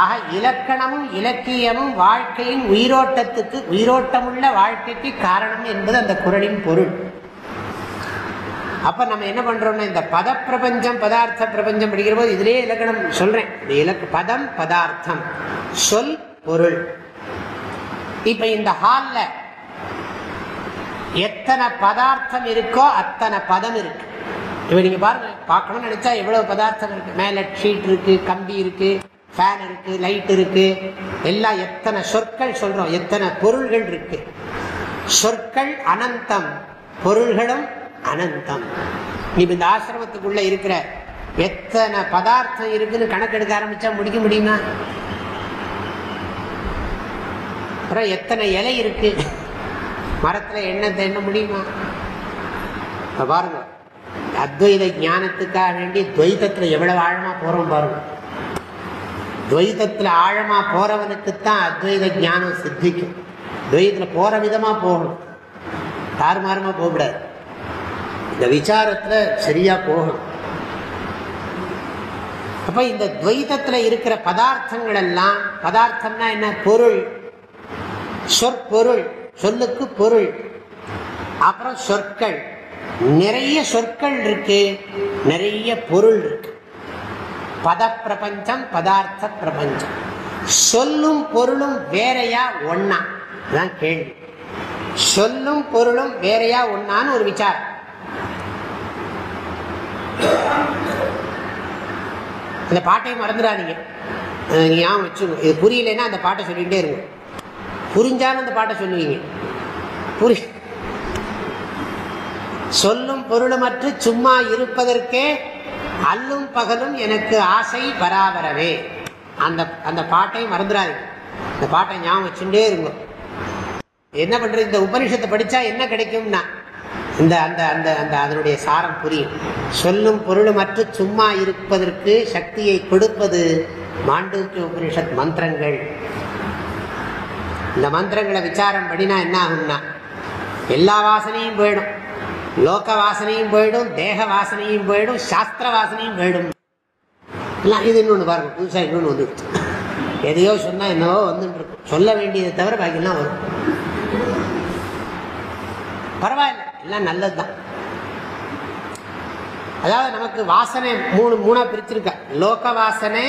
[SPEAKER 1] ஆக இலக்கணமும் இலக்கியமும் வாழ்க்கையின் உயிரோட்டத்துக்கு உயிரோட்டமுள்ள வாழ்க்கைக்கு காரணம் என்பது அந்த குரலின் பொருள் அப்ப நம்ம என்ன பண்றோம்னா இந்த பத பிரபஞ்சம் பதார்த்த பிரபஞ்சம் படிக்கிற போது இதுலயே இலக்கணம் சொல்றேன் பதம் பதார்த்தம் சொல் பொருள் இப்ப இந்த ஹாலில் எத்தனை பதார்த்தம் இருக்கோ அத்தனை பதம் இருக்கு இப்போ நீங்கள் பாருங்க பார்க்கணும்னு நினச்சா எவ்வளோ பதார்த்தம் இருக்கு மேலே ஷீட் இருக்கு கம்பி இருக்கு ஃபேன் இருக்கு லைட் இருக்கு எல்லாம் எத்தனை சொற்கள் சொல்கிறோம் எத்தனை பொருள்கள் இருக்கு சொற்கள் அனந்தம் பொருள்களும் அனந்தம் நீ இந்த ஆசிரமத்துக்குள்ள இருக்கிற எத்தனை பதார்த்தம் இருக்குன்னு கணக்கெடுக்க ஆரம்பிச்சா முடிக்க முடியுமா அப்புறம் எத்தனை இலை இருக்கு மரத்தில் எண்ணெய் தண்ண முடியுமா பாருங்க அத்வைத ஞானத்துக்காக வேண்டி துவைத்தத்தில் எவ்வளவு ஆழமாக போகிறோம் பாருங்க துவைத்தத்தில் ஆழமாக போகிறவனுக்கு தான் அத்வைத ஞானம் சித்திக்கும் துவைத்தில் போகிற விதமாக போகணும் தாறுமாறமாக போகக்கூடாது இந்த விசாரத்தில் சரியாக போகணும் அப்போ இந்த துவைத்தத்தில் இருக்கிற பதார்த்தங்கள் எல்லாம் பதார்த்தம்னா என்ன பொருள் சொற்பொருள் சொல்லுக்கு பொருள் அப்புறம் சொற்கள் நிறைய சொற்கள் இருக்கு நிறைய பொருள் இருக்கு பத பிரபஞ்சம் பதார்த்த பிரபஞ்சம் சொல்லும் பொருளும் வேறையா ஒன்னா தான் கேள்வி சொல்லும் பொருளும் வேறையா ஒன்னான்னு ஒரு விசாரம் அந்த பாட்டையும் மறந்துடாதீங்க ஏன் வச்சுக்கணும் இது புரியலன்னா அந்த பாட்டை சொல்லிகிட்டே இருக்கும் புரிஞ்சாலும் அந்த பாட்டை சொல்லுவீங்க புரி சொல்லும் பொருளுமற்று சும்மா இருப்பதற்கே அல்லும் பகலும் எனக்கு ஆசை பராபரவே அந்த அந்த பாட்டையும் மறந்துடாதீங்க இந்த பாட்டை ஞாபகம் வச்சுட்டே இருங்க என்ன பண்ணுறது இந்த உபனிஷத்தை படித்தா என்ன கிடைக்கும்னா இந்த அந்த அந்த அந்த அதனுடைய சாரம் புரியும் சொல்லும் பொருளுமற்று சும்மா இருப்பதற்கு சக்தியை கொடுப்பது மாண்டூக்கிய உபனிஷத் மந்திரங்கள் இந்த மந்திரங்களை விசாரம் பண்ணினா என்ன ஆகும்னா எல்லா வாசனையும் போயிடும் லோக வாசனையும் போயிடும் தேக வாசனையும் போயிடும் சாஸ்திர வாசனையும் போயிடும் இது இன்னொன்று பாருங்க புதுசாக இன்னொன்று வந்து எதையோ சொன்னால் என்னவோ வந்துட்டு இருக்கும் சொல்ல வேண்டியதை தவிர எல்லாம் வரும் பரவாயில்ல எல்லாம் நல்லது தான் அதாவது நமக்கு வாசனை மூணு மூணாக பிரிச்சிருக்க லோக வாசனை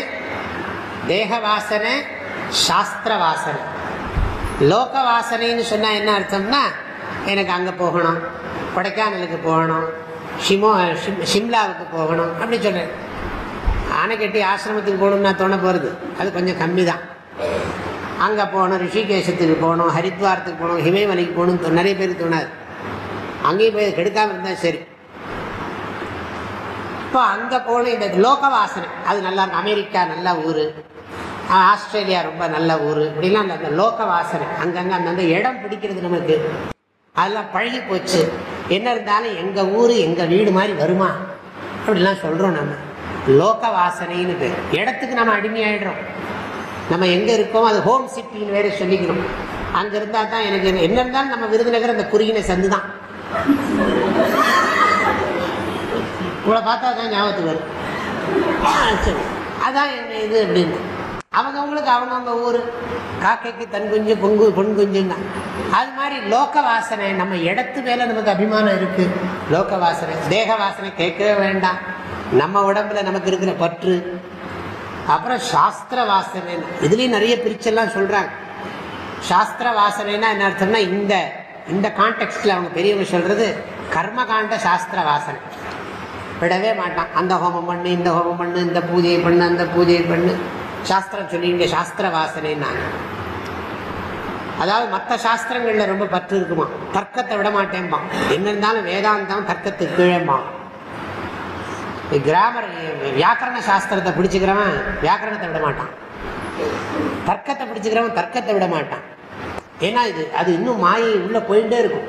[SPEAKER 1] தேக வாசனை சாஸ்திர வாசனை லோக வாசனைன்னு சொன்னால் என்ன அர்த்தம்னா எனக்கு அங்கே போகணும் கொடைக்கானலுக்கு போகணும் ஷிமோ ஷிம்லாவுக்கு போகணும் அப்படின்னு சொல்கிறேன் ஆனை கட்டி ஆசிரமத்துக்கு போகணும்னா தோண போகிறது அது கொஞ்சம் கம்மி தான் அங்கே போகணும் ரிஷிகேஷத்துக்கு போகணும் ஹரித்வாரத்துக்கு போகணும் ஹிமயமலைக்கு போகணும் நிறைய பேர் தோணாது அங்கேயும் போய் கெடுக்காமல் இருந்தால் சரி இப்போ அங்கே போகணும் இந்த லோக வாசனை அது நல்லா அமெரிக்கா நல்ல ஊர் ஆஸ்திரேலியா ரொம்ப நல்ல ஊர் இப்படிலாம் அந்த லோக வாசனை அங்கங்கே அந்தந்த இடம் பிடிக்கிறது நமக்கு அதெல்லாம் பழகி போச்சு என்ன இருந்தாலும் எங்கள் ஊர் எங்க வீடு மாதிரி வருமா அப்படிலாம் சொல்கிறோம் நம்ம லோக வாசனைன்னு இடத்துக்கு நம்ம அடிமையாயிடுறோம் நம்ம எங்கே இருக்கோம் அது ஹோம் சிட்டின்னு வேற சொல்லிக்கிறோம் அங்கே இருந்தால் தான் எனக்கு என்ன இருந்தாலும் நம்ம விருதுநகர் அந்த குறுகின சந்து தான் உங்களை பார்த்தா தான் ஞாபகத்துக்கு வரும் சரி அதான் என்ன இது அப்படின்னு அவங்கவுங்களுக்கு அவங்கவுங்க ஊர் காக்கைக்கு தன் குஞ்சு பொங்கு பொன் குஞ்சுன்னா அது மாதிரி லோக வாசனை நம்ம இடத்து மேலே நமக்கு அபிமானம் இருக்குது லோக வாசனை தேக வாசனை கேட்கவே வேண்டாம் நம்ம உடம்புல நமக்கு இருக்கிற பற்று அப்புறம் சாஸ்திர வாசனை இதுலேயும் நிறைய பிரிச்செல்லாம் சொல்கிறாங்க சாஸ்திர வாசனைனா என்ன அர்த்தம்னா இந்த இந்த கான்டெக்ட்டில் அவங்க பெரியவங்க சொல்கிறது கர்மகாண்ட சாஸ்திர வாசனை விடவே மாட்டான் அந்த ஹோமம் பண்ணு இந்த ஹோமம் பண்ணு இந்த பூஜையை பண்ணு அந்த பூஜையை பண்ணு சாஸ்திரம் சொன்னீங்க சாஸ்திர வாசனைன்னா அதாவது மற்ற சாஸ்திரங்கள்ல ரொம்ப பற்று இருக்குமா தர்க்கத்தை விட மாட்டேன்பான் என்ன இருந்தாலும் வேதாந்தம் தர்க்கத்துக்கு கீழேமா கிராமர் வியாக்கரண சாஸ்திரத்தை பிடிச்சுக்கிறவன் வியாக்கரணத்தை விட மாட்டான் தர்க்கத்தை பிடிச்சிக்கிறவன் தர்க்கத்தை விட மாட்டான் ஏன்னா இது அது இன்னும் மாயை உள்ள போயிட்டே இருக்கும்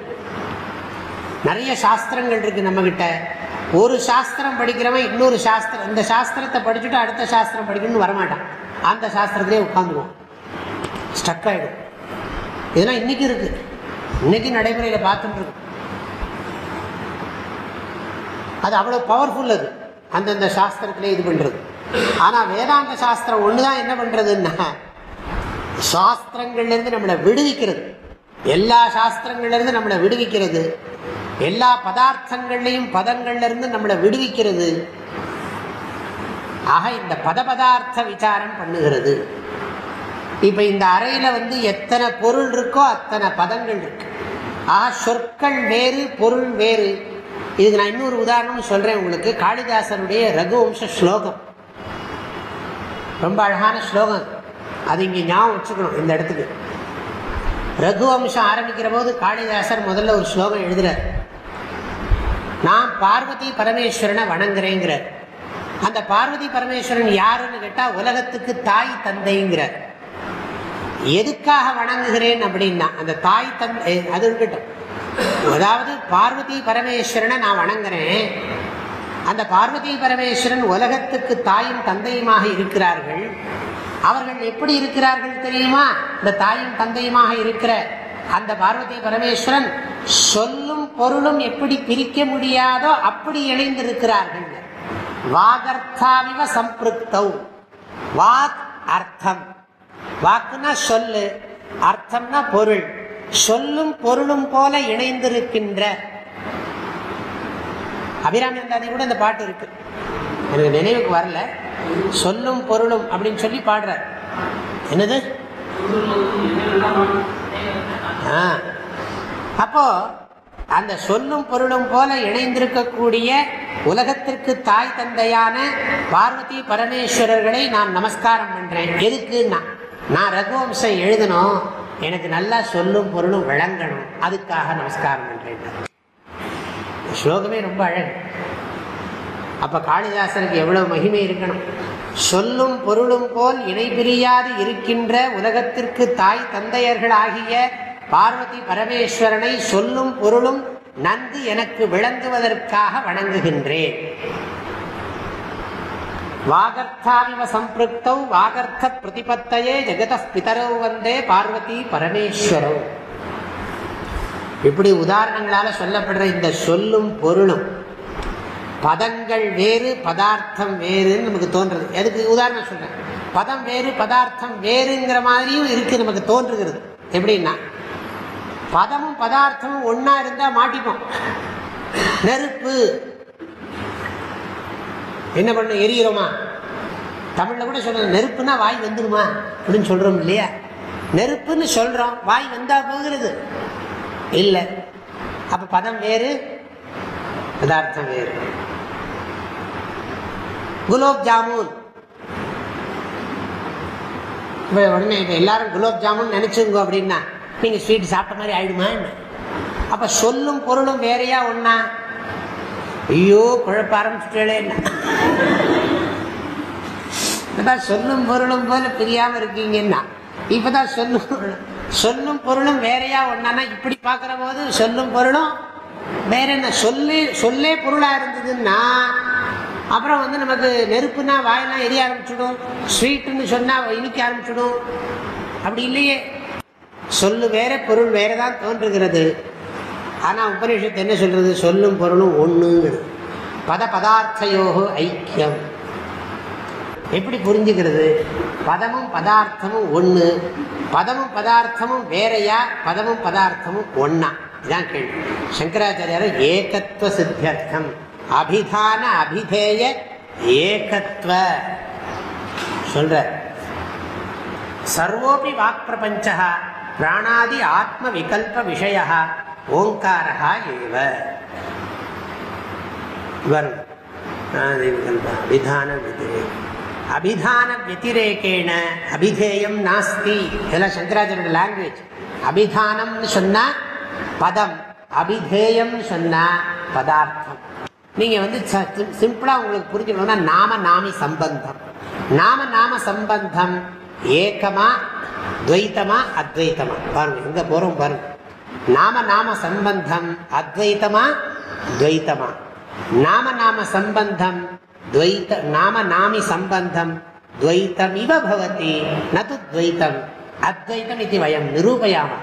[SPEAKER 1] நிறைய சாஸ்திரங்கள் இருக்கு நம்ம கிட்ட ஒரு சாஸ்திரம் படிக்கிறவன் இன்னொரு சாஸ்திரம் இந்த சாஸ்திரத்தை படிச்சுட்டு அடுத்த சாஸ்திரம் படிக்கணும்னு வரமாட்டான் அந்த சாஸ்திரத்திலே உட்காந்துருவோம் ஸ்டக் ஆகிடும் இதெல்லாம் இன்னைக்கு இருக்கு இன்னைக்கு நடைமுறையில் பார்த்துட்டு இருக்கு அது அவ்வளோ பவர்ஃபுல் அது அந்தந்த சாஸ்திரத்திலே இது பண்ணுறது ஆனால் வேதாந்த சாஸ்திரம் ஒன்று தான் என்ன பண்ணுறதுன்னா சாஸ்திரங்கள்லேருந்து நம்மளை விடுவிக்கிறது எல்லா சாஸ்திரங்கள்லேருந்து நம்மளை விடுவிக்கிறது எல்லா பதார்த்தங்கள்லையும் பதங்கள்லேருந்து நம்மளை விடுவிக்கிறது ஆக இந்த பதபதார்த்த விசாரம் பண்ணுகிறது இப்போ இந்த அறையில் வந்து எத்தனை பொருள் இருக்கோ அத்தனை பதங்கள் இருக்கு ஆக சொற்கள் வேறு பொருள் வேறு இதுக்கு நான் இன்னொரு உதாரணம் சொல்கிறேன் உங்களுக்கு காளிதாசனுடைய ரகுவம்ச ஸ்லோகம் ரொம்ப அழகான ஸ்லோகம் அது இங்கே ஞாபகம் வச்சுக்கணும் இந்த இடத்துக்கு ரகுவம்சம் ஆரம்பிக்கிற போது காளிதாசர் முதல்ல ஒரு ஸ்லோகம் எழுதுறார் நான் பார்வதி பரமேஸ்வரனை வணங்குறேங்கிறார் அந்த பார்வதி பரமேஸ்வரன் யாருன்னு கேட்டால் உலகத்துக்கு தாய் தந்தைங்கிறார் எதுக்காக வணங்குகிறேன் அப்படின்னா அந்த தாய் தந்தை அது இருக்கட்டும் அதாவது பார்வதி பரமேஸ்வரனை நான் வணங்குறேன் அந்த பார்வதி பரமேஸ்வரன் உலகத்துக்கு தாயும் தந்தையுமாக இருக்கிறார்கள் அவர்கள் எப்படி இருக்கிறார்கள் தெரியுமா இந்த தாயும் தந்தையுமாக இருக்கிற அந்த பார்வதி பரமேஸ்வரன் சொல்லும் பொருளும் எப்படி பிரிக்க முடியாதோ அப்படி இணைந்திருக்கிறார்கள் வாகர்த்தாவிவ சம்பிருத்தௌ வாக் அர்த்தம் வாக்குனா சொல்லு அர்த்தம்னா பொருள் சொல்லும் பொருளும் போல இணைந்திருக்கின்ற அபிராமி அந்தாதி கூட இந்த பாட்டு இருக்கு எனக்கு நினைவுக்கு வரல சொல்லும் பொருளும் அப்படின்னு சொல்லி பாடுற என்னது அப்போ அந்த சொல்லும் பொருளும் போல இணைந்திருக்கக்கூடிய உலகத்திற்கு தாய் தந்தையான பார்வதி பரமேஸ்வரர்களை நான் நமஸ்காரம் பண்றேன் எதுக்குன்னா நான் ரகுவம்சம் எழுதணும் எனக்கு நல்லா சொல்லும் பொருளும் விளங்கணும் அதுக்காக நமஸ்காரம் பண்றேன் ஸ்லோகமே ரொம்ப அழகு அப்ப காளிதாசனுக்கு எவ்வளவு மகிமை இருக்கணும் சொல்லும் பொருளும் போல் இணை பிரியாது இருக்கின்ற உலகத்திற்கு தாய் தந்தையர்கள் ஆகிய பார்வதி பரமேஸ்வரனை சொல்லும் பொருளும் நன்கு எனக்கு விளங்குவதற்காக வணங்குகின்றேன் வாகர்த்தாவிவ சம்பிருக்தௌ வாகர்த்த பிரதிபத்தையே ஜெகத பிதரவு வந்தே பார்வதி பரமேஸ்வரோ இப்படி உதாரணங்களால சொல்லப்படுற இந்த சொல்லும் பொருளும் பதங்கள் வேறு பதார்த்தம் வேறுன்னு நமக்கு தோன்றது எதுக்கு உதாரணம் சொல்றேன் பதம் வேறு பதார்த்தம் வேறுங்கிற மாதிரியும் இருக்கு நமக்கு தோன்றுகிறது எப்படின்னா பதமும் பதார்த்தமும் ஒன்னா இருந்தா மாட்டிப்போம் நெருப்பு என்ன பண்ண எரியிறோமா தமிழ்ல கூட சொல்றோம் நெருப்புனா வாய் வந்துருமா அப்படின்னு சொல்றோம் இல்லையா நெருப்புன்னு சொல்றோம் வாய் வந்தா போகிறது இல்லை அப்ப பதம் வேறு பதார்த்தம் வேறு குலோப் ஜாமுன் உடனே இப்ப எல்லாரும் குலோப் ஜாமுன் நினைச்சுங்க அப்படின்னா நீங்கள் ஸ்வீட் சாப்பிட்ட மாதிரி ஆயிடுமா என்ன அப்போ சொல்லும் பொருளும் வேறையா ஒன்றா ஐயோ குழப்ப ஆரம்பிச்சுட்டே என்ன சொல்லும் பொருளும் போல பிரியாமல் இருக்கீங்கன்னா இப்பதான் சொல்லும் சொல்லும் பொருளும் வேறையா ஒன்னா இப்படி பாக்குற போது சொல்லும் பொருளும் வேற என்ன சொல்லி சொல்லே பொருளாக இருந்ததுன்னா அப்புறம் வந்து நமக்கு நெருப்புனா வாயெல்லாம் எரிய ஆரம்பிச்சிடும் ஸ்வீட்டுன்னு சொன்னால் இனிக்க ஆரம்பிச்சிடும் அப்படி இல்லையே சொல்லு வேற பொருள் வேற தான் தோன்றுகிறது ஆனால் உபனிஷத்து என்ன சொல்கிறது சொல்லும் பொருளும் ஒன்று பத பதார்த்தையோகோ ஐக்கியம் எப்படி புரிஞ்சுக்கிறது பதமும் பதார்த்தமும் ஒன்று பதமும் பதார்த்தமும் வேறையா பதமும் பதார்த்தமும் ஒன்னா இதுதான் கேள்வி சங்கராச்சாரியார் ஏகத்துவ சித்தியர்த்தம் அபிதான அபிதேய ஏகத்துவ சொல்ற சர்வோபி வாக் பிரபஞ்சா பிராணாதி ஆத்ம விகல்ப விஷய ஓங்காரா ஏவ வரும் நாம நாமி சம்பந்தம் நாம நாம சம்பந்தம் ஏக்கமா துவைத்தமா அத்வைத்தமா பாருங்க எங்க போறோம் பாருங்க நாம நாம சம்பந்தம் அத்வைத்தமா துவைத்தமா நாம நாம சம்பந்தம் துவைத்த நாம நாமி சம்பந்தம் துவைத்தம் இவ பவதி நது துவைத்தம் அத்வைத்தம் இது வயம் நிரூபயாமா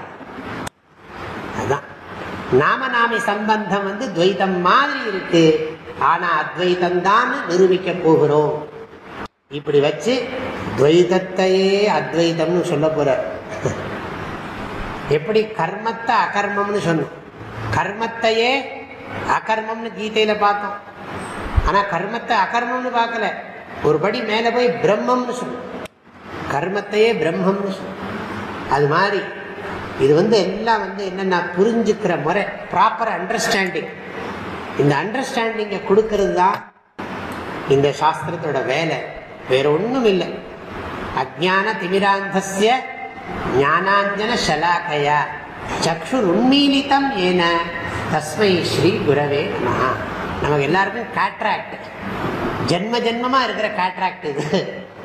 [SPEAKER 1] நாம நாமி சம்பந்தம் வந்து துவைத்தம் மாதிரி இருக்கு ஆனா அத்வைத்தம் தான் நிரூபிக்க போகிறோம் இப்படி வச்சு துவைதத்தையே அத்வைதம்னு சொல்ல போற எப்படி கர்மத்தை அகர்மம்னு சொன்னோம் கர்மத்தையே அகர்மம்னு கீதையில் பார்த்தோம் ஆனால் கர்மத்தை அகர்மம்னு பார்க்கல ஒரு படி மேலே போய் பிரம்மம்னு சொன்னோம் கர்மத்தையே பிரம்மம்னு சொன்னோம் அது மாதிரி இது வந்து எல்லாம் வந்து என்னென்ன புரிஞ்சுக்கிற முறை ப்ராப்பர் அண்டர்ஸ்டாண்டிங் இந்த அண்டர்ஸ்டாண்டிங்கை கொடுக்கறது தான் இந்த சாஸ்திரத்தோட வேலை வேற ஒண்ணும் இல்லை அஜான திமிராந்தசிய ஞானாஞ்சன ஷலாக்கையா சக்ஷு உண்மீலித்தம் ஏன தஸ்மை ஸ்ரீ குரவே நமஹா நமக்கு எல்லாருக்கும் காட்ராக்ட் ஜென்ம ஜென்மமாக இருக்கிற காட்ராக்ட் இது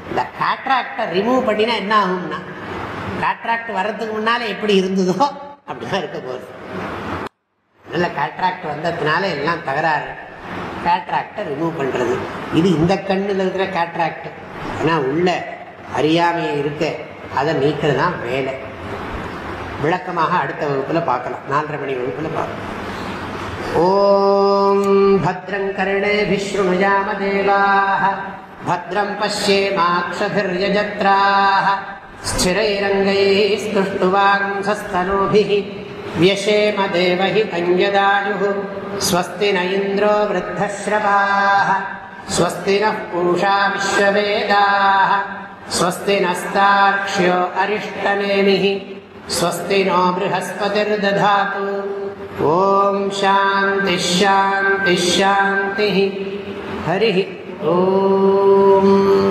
[SPEAKER 1] இந்த காட்ராக்டை ரிமூவ் பண்ணினா என்ன ஆகும்னா காட்ராக்ட் வர்றதுக்கு முன்னால எப்படி இருந்ததோ அப்படிதான் இருக்க போகுது நல்ல காட்ராக்ட் வந்ததுனால எல்லாம் தகராறு கேட்ராக்டை ரிமூவ் பண்ணுறது இது இந்த கண்ணில் இருக்கிற கேட்ராக்ட் ஆனால் உள்ள அறியாமையை இருக்க அதை நீக்கிறது தான் வேலை விளக்கமாக அடுத்த வகுப்பில் பார்க்கலாம் நாலரை மணி வகுப்பில் பார்க்கலாம் ஓம் பத்ரம் கருணே விஷ்ணுயாம தேவாக भद्रम् पश्येमाक्षभिर्यजत्राः स्थिरैरङ्गैः स्तुष्टुवांसस्तनूभिः व्यशेम देवहि अन्यदायुः स्वस्ति न इन्द्रो वृद्धश्रवाः स्वस्ति नः पूषा विश्ववेदाः स्वस्ति नस्तार्क्ष्यो अरिष्टनेमिः स्वस्ति नो बृहस्पतिर्दधातु ॐ शान्तिः शान्तिः शान्तिः हरिः ॐ